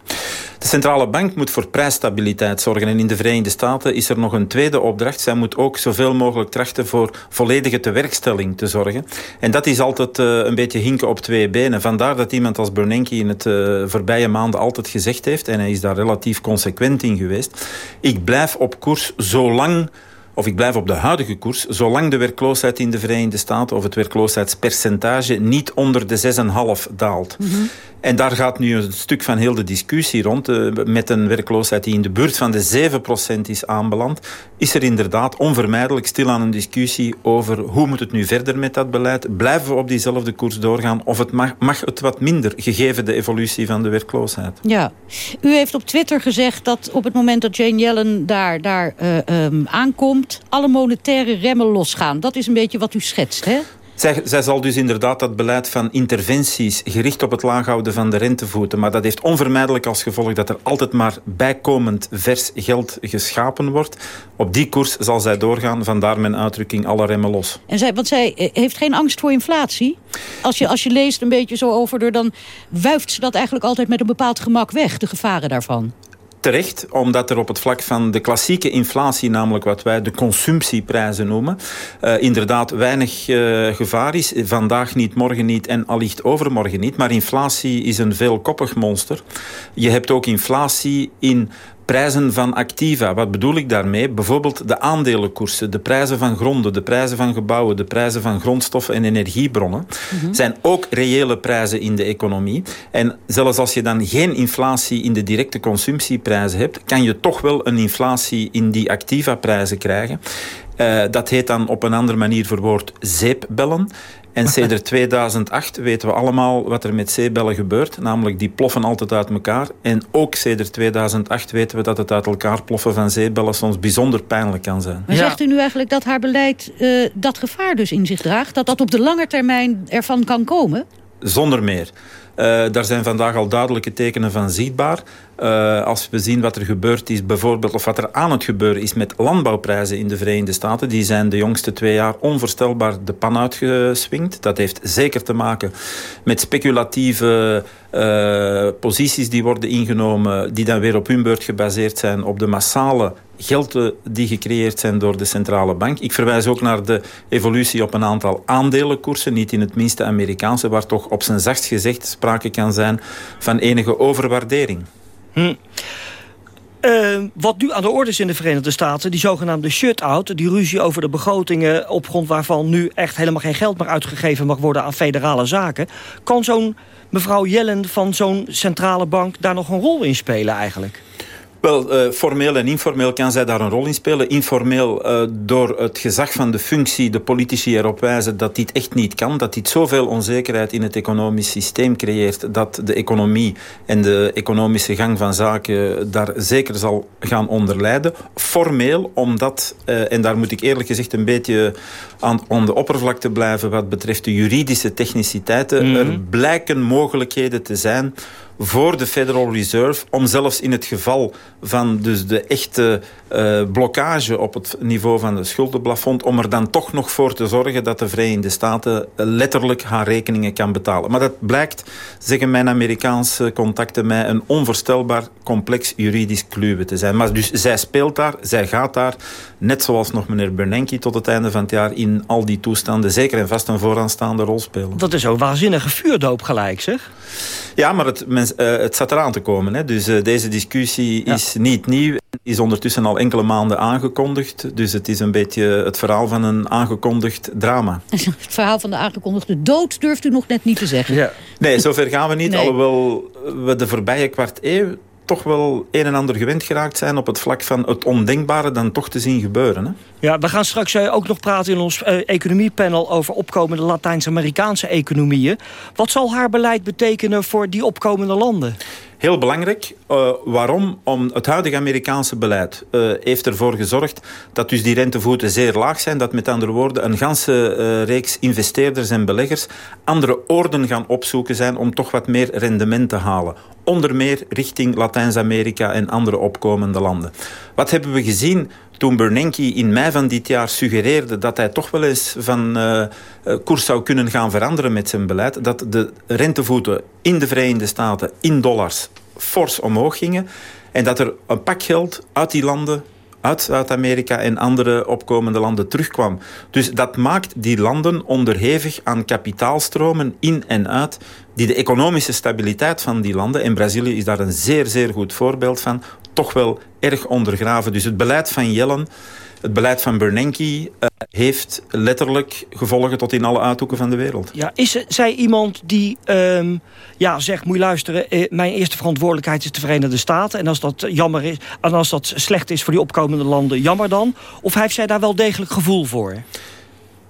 Speaker 33: De centrale bank moet voor prijsstabiliteit zorgen. En in de Verenigde Staten is er nog een tweede opdracht. Zij moet ook zoveel mogelijk trachten voor volledige tewerkstelling te zorgen. En dat is altijd uh, een beetje hinken op twee benen. Vandaar dat iemand als Bernanke in het uh, voorbije maanden altijd gezegd heeft... en hij is daar relatief consequent in geweest... ik blijf op koers zolang of ik blijf op de huidige koers, zolang de werkloosheid in de Verenigde Staten of het werkloosheidspercentage niet onder de 6,5 daalt. -hmm. En daar gaat nu een stuk van heel de discussie rond. Uh, met een werkloosheid die in de buurt van de 7% is aanbeland, is er inderdaad onvermijdelijk stilaan een discussie over hoe moet het nu verder met dat beleid. Blijven we op diezelfde koers doorgaan of het mag, het wat minder, gegeven de evolutie van de werkloosheid?
Speaker 25: Ja, u heeft op Twitter gezegd dat op het moment dat Jane Yellen daar, daar uh, um, aankomt, alle monetaire remmen losgaan. Dat is een beetje wat u schetst, hè?
Speaker 33: Zij, zij, zal dus inderdaad dat beleid van interventies gericht op het laaghouden van de rentevoeten. Maar dat heeft onvermijdelijk als gevolg dat er altijd maar bijkomend vers geld geschapen wordt. Op die koers zal zij doorgaan, vandaar mijn uitdrukking alle remmen los.
Speaker 25: En zij, want zij heeft geen angst voor inflatie? Als je, als je leest een beetje zo over dan wuift ze dat eigenlijk altijd met een bepaald gemak weg, de gevaren daarvan
Speaker 33: terecht, omdat er op het vlak van de klassieke inflatie, namelijk wat wij de consumptieprijzen noemen, uh, inderdaad weinig uh, gevaar is. Vandaag niet, morgen niet en allicht overmorgen niet. Maar inflatie is een veelkoppig monster. Je hebt ook inflatie in prijzen van activa. Wat bedoel ik daarmee? Bijvoorbeeld de aandelenkoersen, de prijzen van gronden, de prijzen van gebouwen, de prijzen van grondstoffen en energiebronnen, mm -hmm. zijn ook reële prijzen in de economie. En zelfs als je dan geen inflatie in de directe consumptieprijzen hebt, kan je toch wel een inflatie in die activa prijzen krijgen. Uh, dat heet dan op een andere manier verwoord zeepbellen. En sedert 2008 weten we allemaal wat er met zeebellen gebeurt. Namelijk, die ploffen altijd uit elkaar. En ook sedert 2008 weten we dat het uit elkaar ploffen van zeebellen soms bijzonder pijnlijk kan zijn.
Speaker 25: Maar zegt u nu eigenlijk dat haar beleid uh, dat gevaar dus in zich draagt? Dat dat op de lange termijn ervan kan komen?
Speaker 33: Zonder meer. Uh, daar zijn vandaag al duidelijke tekenen van zichtbaar. Uh, als we zien wat er gebeurd is, bijvoorbeeld, of wat er aan het gebeuren is met landbouwprijzen in de Verenigde Staten, die zijn de jongste twee jaar onvoorstelbaar de pan uitgeswingd. Dat heeft zeker te maken met speculatieve uh, posities die worden ingenomen, die dan weer op hun beurt gebaseerd zijn op de massale gelden die gecreëerd zijn door de centrale bank. Ik verwijs ook naar de evolutie op een aantal aandelenkoersen, niet in het minste Amerikaanse, waar toch op zijn zachtst gezegd sprake kan zijn van enige overwaardering.
Speaker 23: Hm. Uh, wat nu aan de orde is in de Verenigde Staten... die zogenaamde shut-out, die ruzie over de begrotingen... op grond waarvan nu echt helemaal geen geld meer uitgegeven mag worden... aan federale zaken. Kan zo'n mevrouw Yellen van zo'n centrale bank daar nog een rol in spelen eigenlijk?
Speaker 33: Wel, uh, formeel en informeel kan zij daar een rol in spelen. Informeel uh, door het gezag van de functie de politici erop wijzen dat dit echt niet kan. Dat dit zoveel onzekerheid in het economisch systeem creëert dat de economie en de economische gang van zaken daar zeker zal gaan onder lijden. Formeel omdat, uh, en daar moet ik eerlijk gezegd een beetje aan, aan de oppervlakte blijven wat betreft de juridische techniciteiten. Mm -hmm. Er blijken mogelijkheden te zijn voor de Federal Reserve om zelfs in het geval van dus de echte uh, blokkage op het niveau van de schuldenplafond om er dan toch nog voor te zorgen dat de Verenigde Staten letterlijk haar rekeningen kan betalen. Maar dat blijkt, zeggen mijn Amerikaanse contacten mij, een onvoorstelbaar complex juridisch kluwen te zijn. Maar dus zij speelt daar, zij gaat daar, net zoals nog meneer Bernanke tot het einde van het jaar in al die toestanden zeker en vast een vooraanstaande rol spelen.
Speaker 23: Dat is een waanzinnige vuurdoop gelijk, zeg.
Speaker 33: Ja, maar het, men, uh, het staat eraan te komen. Hè. Dus uh, deze discussie ja. is niet nieuw. Is ondertussen al enkele maanden aangekondigd. Dus het is een beetje het verhaal van een aangekondigd drama.
Speaker 25: Het verhaal van de aangekondigde dood durft u nog net niet te zeggen.
Speaker 33: Ja. Nee, zover gaan we niet. Nee. Alhoewel we de voorbije kwart eeuw toch wel een en ander gewend geraakt zijn... op het vlak van het ondenkbare dan toch te zien gebeuren. Hè?
Speaker 23: Ja, we gaan straks ook nog praten in ons uh, economiepanel... over opkomende Latijns-Amerikaanse economieën. Wat zal haar beleid betekenen voor die opkomende landen?
Speaker 33: Heel belangrijk. Uh, waarom? Om het huidige Amerikaanse beleid uh, heeft ervoor gezorgd dat dus die rentevoeten zeer laag zijn. Dat met andere woorden een ganse uh, reeks investeerders en beleggers andere orden gaan opzoeken zijn om toch wat meer rendement te halen. Onder meer richting Latijns-Amerika en andere opkomende landen. Wat hebben we gezien toen Bernanke in mei van dit jaar suggereerde dat hij toch wel eens van uh, koers zou kunnen gaan veranderen met zijn beleid, dat de rentevoeten in de Verenigde Staten in dollars fors omhoog gingen en dat er een pak geld uit die landen uit Zuid-Amerika en andere opkomende landen terugkwam. Dus dat maakt die landen onderhevig aan kapitaalstromen in en uit die de economische stabiliteit van die landen, en Brazilië is daar een zeer, zeer goed voorbeeld van, toch wel erg ondergraven. Dus het beleid van Yellen, het beleid van Bernanke... Uh, heeft letterlijk gevolgen tot in alle uithoeken van de wereld.
Speaker 23: Ja, is zij iemand die um, ja, zegt, moet je luisteren... Eh, mijn eerste verantwoordelijkheid is de Verenigde Staten... en als dat, jammer is, en als dat slecht is voor die opkomende landen, jammer dan? Of heeft zij daar wel degelijk gevoel voor?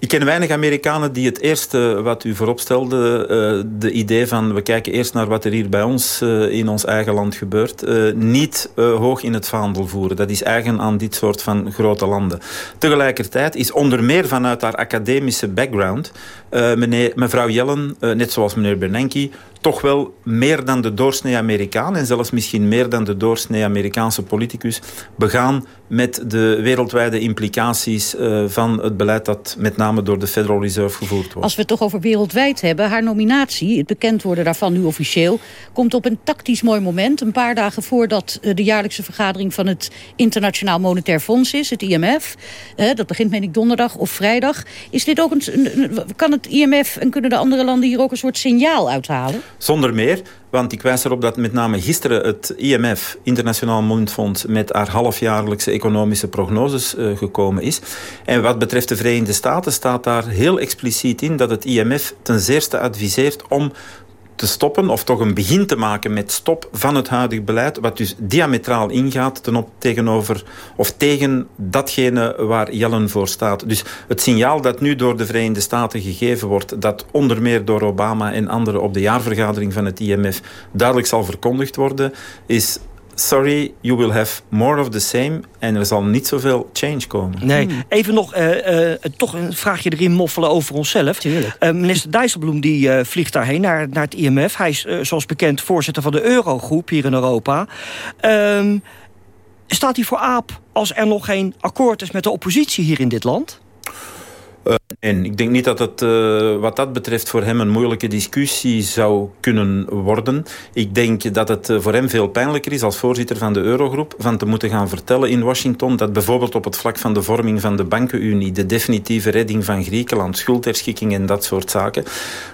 Speaker 33: Ik ken weinig Amerikanen die het eerste wat u voorop stelde... Uh, de idee van we kijken eerst naar wat er hier bij ons uh, in ons eigen land gebeurt... Uh, niet hoog in het vaandel voeren. Dat is eigen aan dit soort van grote landen. Tegelijkertijd is onder meer vanuit haar academische background... meneer, mevrouw Yellen, net zoals meneer Bernanke toch wel meer dan de doorsnee Amerikaan... en zelfs misschien meer dan de doorsnee Amerikaanse politicus... begaan met de wereldwijde implicaties uh, van het beleid... dat met name door de Federal Reserve gevoerd wordt.
Speaker 25: Als we het toch over wereldwijd hebben... haar nominatie, het bekend worden daarvan nu officieel... komt op een tactisch mooi moment. Een paar dagen voordat de jaarlijkse vergadering... van het Internationaal Monetair Fonds is, het IMF. Dat begint, meen ik, donderdag of vrijdag. Is dit ook een, kan het IMF en kunnen de andere landen hier ook een soort signaal uithalen?
Speaker 33: Zonder meer, want ik wijs erop dat met name gisteren het IMF, Internationaal Monetair met haar halfjaarlijkse economische prognoses uh, gekomen is. En wat betreft de Verenigde Staten staat daar heel expliciet in dat het IMF ten zeerste adviseert om te stoppen, of toch een begin te maken met stop van het huidige beleid, wat dus diametraal ingaat ten op, tegenover, of tegen datgene waar Jellen voor staat. Dus het signaal dat nu door de Verenigde Staten gegeven wordt, dat onder meer door Obama en anderen op de jaarvergadering van het IMF duidelijk zal verkondigd worden, is sorry, you will have more of the same. En er zal niet zoveel change komen.
Speaker 23: Nee, hmm. even nog uh, uh, toch een vraagje erin moffelen over onszelf. Uh, minister Dijsselbloem die, vliegt daarheen, naar, naar het IMF. Hij is, zoals bekend, voorzitter van de Eurogroep hier in Europa. Ehm, staat hij voor aap als er nog geen akkoord is met de oppositie hier in dit land?
Speaker 33: Uh, en ik denk niet dat het uh, wat dat betreft voor hem een moeilijke discussie zou kunnen worden. Ik denk dat het uh, voor hem veel pijnlijker is als voorzitter van de Eurogroep van te moeten gaan vertellen in Washington dat bijvoorbeeld op het vlak van de vorming van de bankenunie, de definitieve redding van Griekenland, schuldherschikking en dat soort zaken,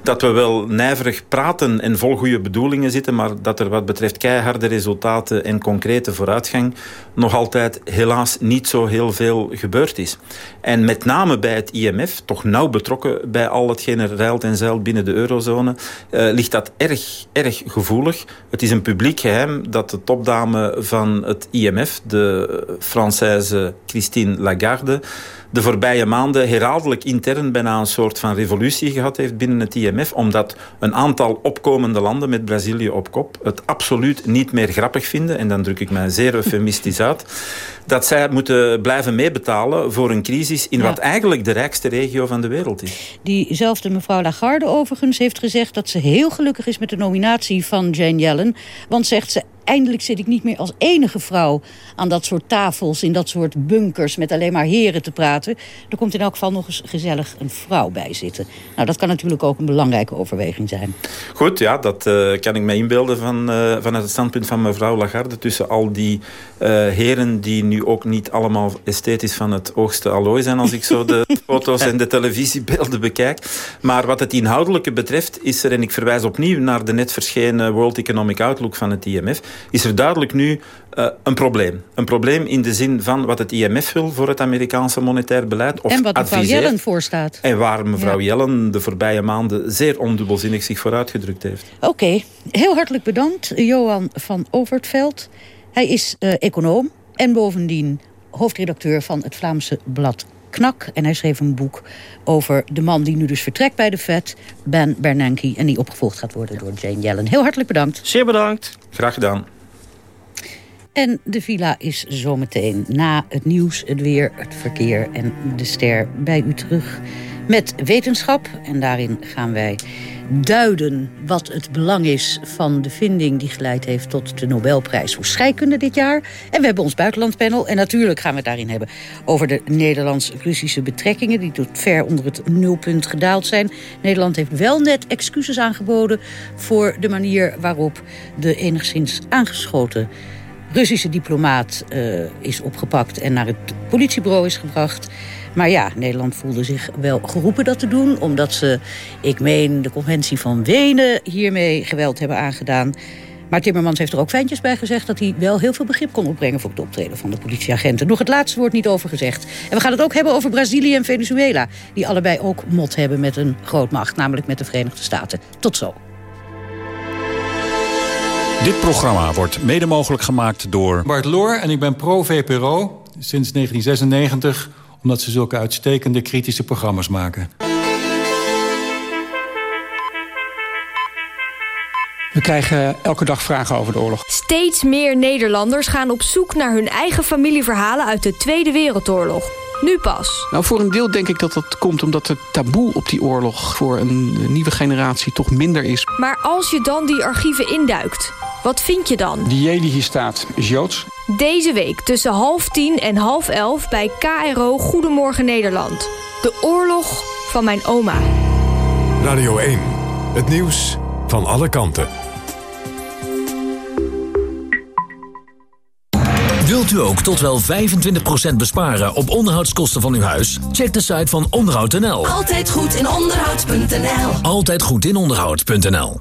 Speaker 33: dat we wel nijverig praten en vol goede bedoelingen zitten, maar dat er wat betreft keiharde resultaten en concrete vooruitgang nog altijd helaas niet zo heel veel gebeurd is. En met name bij het IMF, toch nauw betrokken bij al hetgeen er ruilt en zeilt binnen de eurozone, uh, ligt dat erg, erg gevoelig. Het is een publiek geheim dat de topdame van het IMF, de Française Christine Lagarde, de voorbije maanden herhaaldelijk intern bijna een soort van revolutie gehad heeft binnen het IMF, omdat een aantal opkomende landen met Brazilië op kop het absoluut niet meer grappig vinden, en dan druk ik mij zeer eufemistisch uit, dat zij moeten blijven meebetalen voor een crisis in wat eigenlijk de rijkste regio van de wereld is.
Speaker 25: Diezelfde mevrouw Lagarde overigens heeft gezegd dat ze heel gelukkig is met de nominatie van Jane Yellen, want zegt ze eindelijk zit ik niet meer als enige vrouw aan dat soort tafels... in dat soort bunkers met alleen maar heren te praten. Er komt in elk geval nog eens gezellig een vrouw bij zitten. Nou, dat kan natuurlijk ook een belangrijke overweging zijn.
Speaker 33: Goed, ja, dat uh, kan ik me inbeelden van, uh, vanuit het standpunt van mevrouw Lagarde... tussen al die uh, heren die nu ook niet allemaal esthetisch van het hoogste allooi zijn... als ik zo de foto's en de televisiebeelden bekijk. Maar wat het inhoudelijke betreft is er, en ik verwijs opnieuw naar de net verschenen World Economic Outlook van het IMF is er duidelijk nu uh, een probleem. Een probleem in de zin van wat het IMF wil voor het Amerikaanse monetair beleid. Of
Speaker 25: en wat mevrouw Yellen voorstaat.
Speaker 33: En waar mevrouw ja. Yellen de voorbije maanden zeer ondubbelzinnig zich voor uitgedrukt heeft.
Speaker 25: Oké, okay. heel hartelijk bedankt Johan van Overtveld. Hij is uh, econoom en bovendien hoofdredacteur van het Vlaamse blad Knak. En hij schreef een boek over de man die nu dus vertrekt bij de Fed, Ben Bernanke. En die opgevolgd gaat worden door Jane Yellen. Heel hartelijk bedankt.
Speaker 23: Zeer bedankt.
Speaker 33: Graag gedaan.
Speaker 25: En de villa is zometeen na het nieuws, het weer, het verkeer en de ster bij u terug. Met wetenschap. En daarin gaan wij duiden wat het belang is van de vinding... die geleid heeft tot de Nobelprijs voor scheikunde dit jaar. En we hebben ons buitenlandpanel. En natuurlijk gaan we het daarin hebben over de Nederlands-Russische betrekkingen... die tot ver onder het nulpunt gedaald zijn. Nederland heeft wel net excuses aangeboden... voor de manier waarop de enigszins aangeschoten... Russische diplomaat uh, is opgepakt en naar het politiebureau is gebracht. Maar ja, Nederland voelde zich wel geroepen dat te doen... omdat ze, ik meen, de conventie van Wenen hiermee geweld hebben aangedaan. Maar Timmermans heeft er ook fijntjes bij gezegd... dat hij wel heel veel begrip kon opbrengen voor het optreden van de politieagenten. Nog het laatste woord niet over gezegd. En we gaan het ook hebben over Brazilië en Venezuela... die allebei ook mot hebben met een grootmacht, namelijk met de Verenigde Staten. Tot zo.
Speaker 34: Dit programma wordt mede mogelijk gemaakt door...
Speaker 35: Bart Loor en ik ben pro-VPRO sinds 1996 omdat ze zulke uitstekende kritische programma's maken.
Speaker 36: We krijgen elke dag vragen over de oorlog.
Speaker 37: Steeds meer Nederlanders gaan op zoek naar hun eigen familieverhalen uit de Tweede Wereldoorlog. Nu pas.
Speaker 36: Nou, voor een deel denk ik dat dat komt omdat het taboe op die oorlog... voor een nieuwe generatie toch minder is.
Speaker 37: Maar als je dan die archieven induikt, wat vind je dan?
Speaker 36: Die J die hier staat is Joods.
Speaker 37: Deze week tussen half tien en half elf bij KRO Goedemorgen Nederland. De oorlog van mijn oma.
Speaker 1: Radio 1. Het nieuws van alle kanten.
Speaker 38: Wilt u ook tot wel 25% besparen op onderhoudskosten van uw huis? Check de site van onderhoud.nl.
Speaker 30: Altijd goed in onderhoud.nl.
Speaker 38: Altijd goed in onderhoud.nl.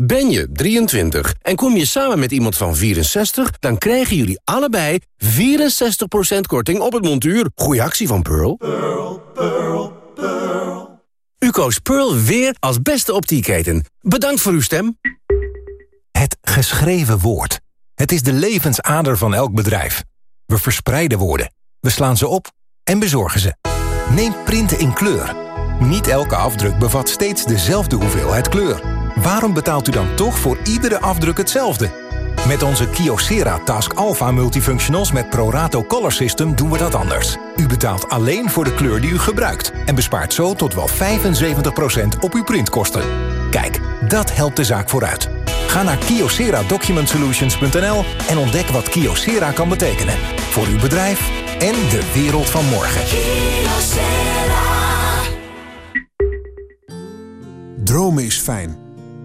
Speaker 39: Ben je 23 en kom je samen met iemand van 64... dan krijgen jullie allebei 64% korting op het montuur. Goeie actie van Pearl. Pearl, Pearl, Pearl. U koos Pearl weer als beste optieketen. Bedankt voor uw stem.
Speaker 40: Het geschreven woord. Het is de levensader van elk bedrijf. We verspreiden woorden. We slaan ze op en bezorgen ze. Neem printen in kleur. Niet elke afdruk bevat steeds dezelfde hoeveelheid kleur. Waarom betaalt u dan toch voor iedere afdruk hetzelfde? Met onze Kyocera Task Alpha Multifunctionals met Prorato Color System doen we dat anders. U betaalt alleen voor de kleur die u gebruikt... en bespaart zo tot wel 75% op uw printkosten. Kijk, dat helpt de zaak vooruit. Ga naar kyocera-document-solutions.nl en ontdek wat Kyocera kan betekenen. Voor uw bedrijf en de wereld van morgen.
Speaker 41: Dromen is fijn.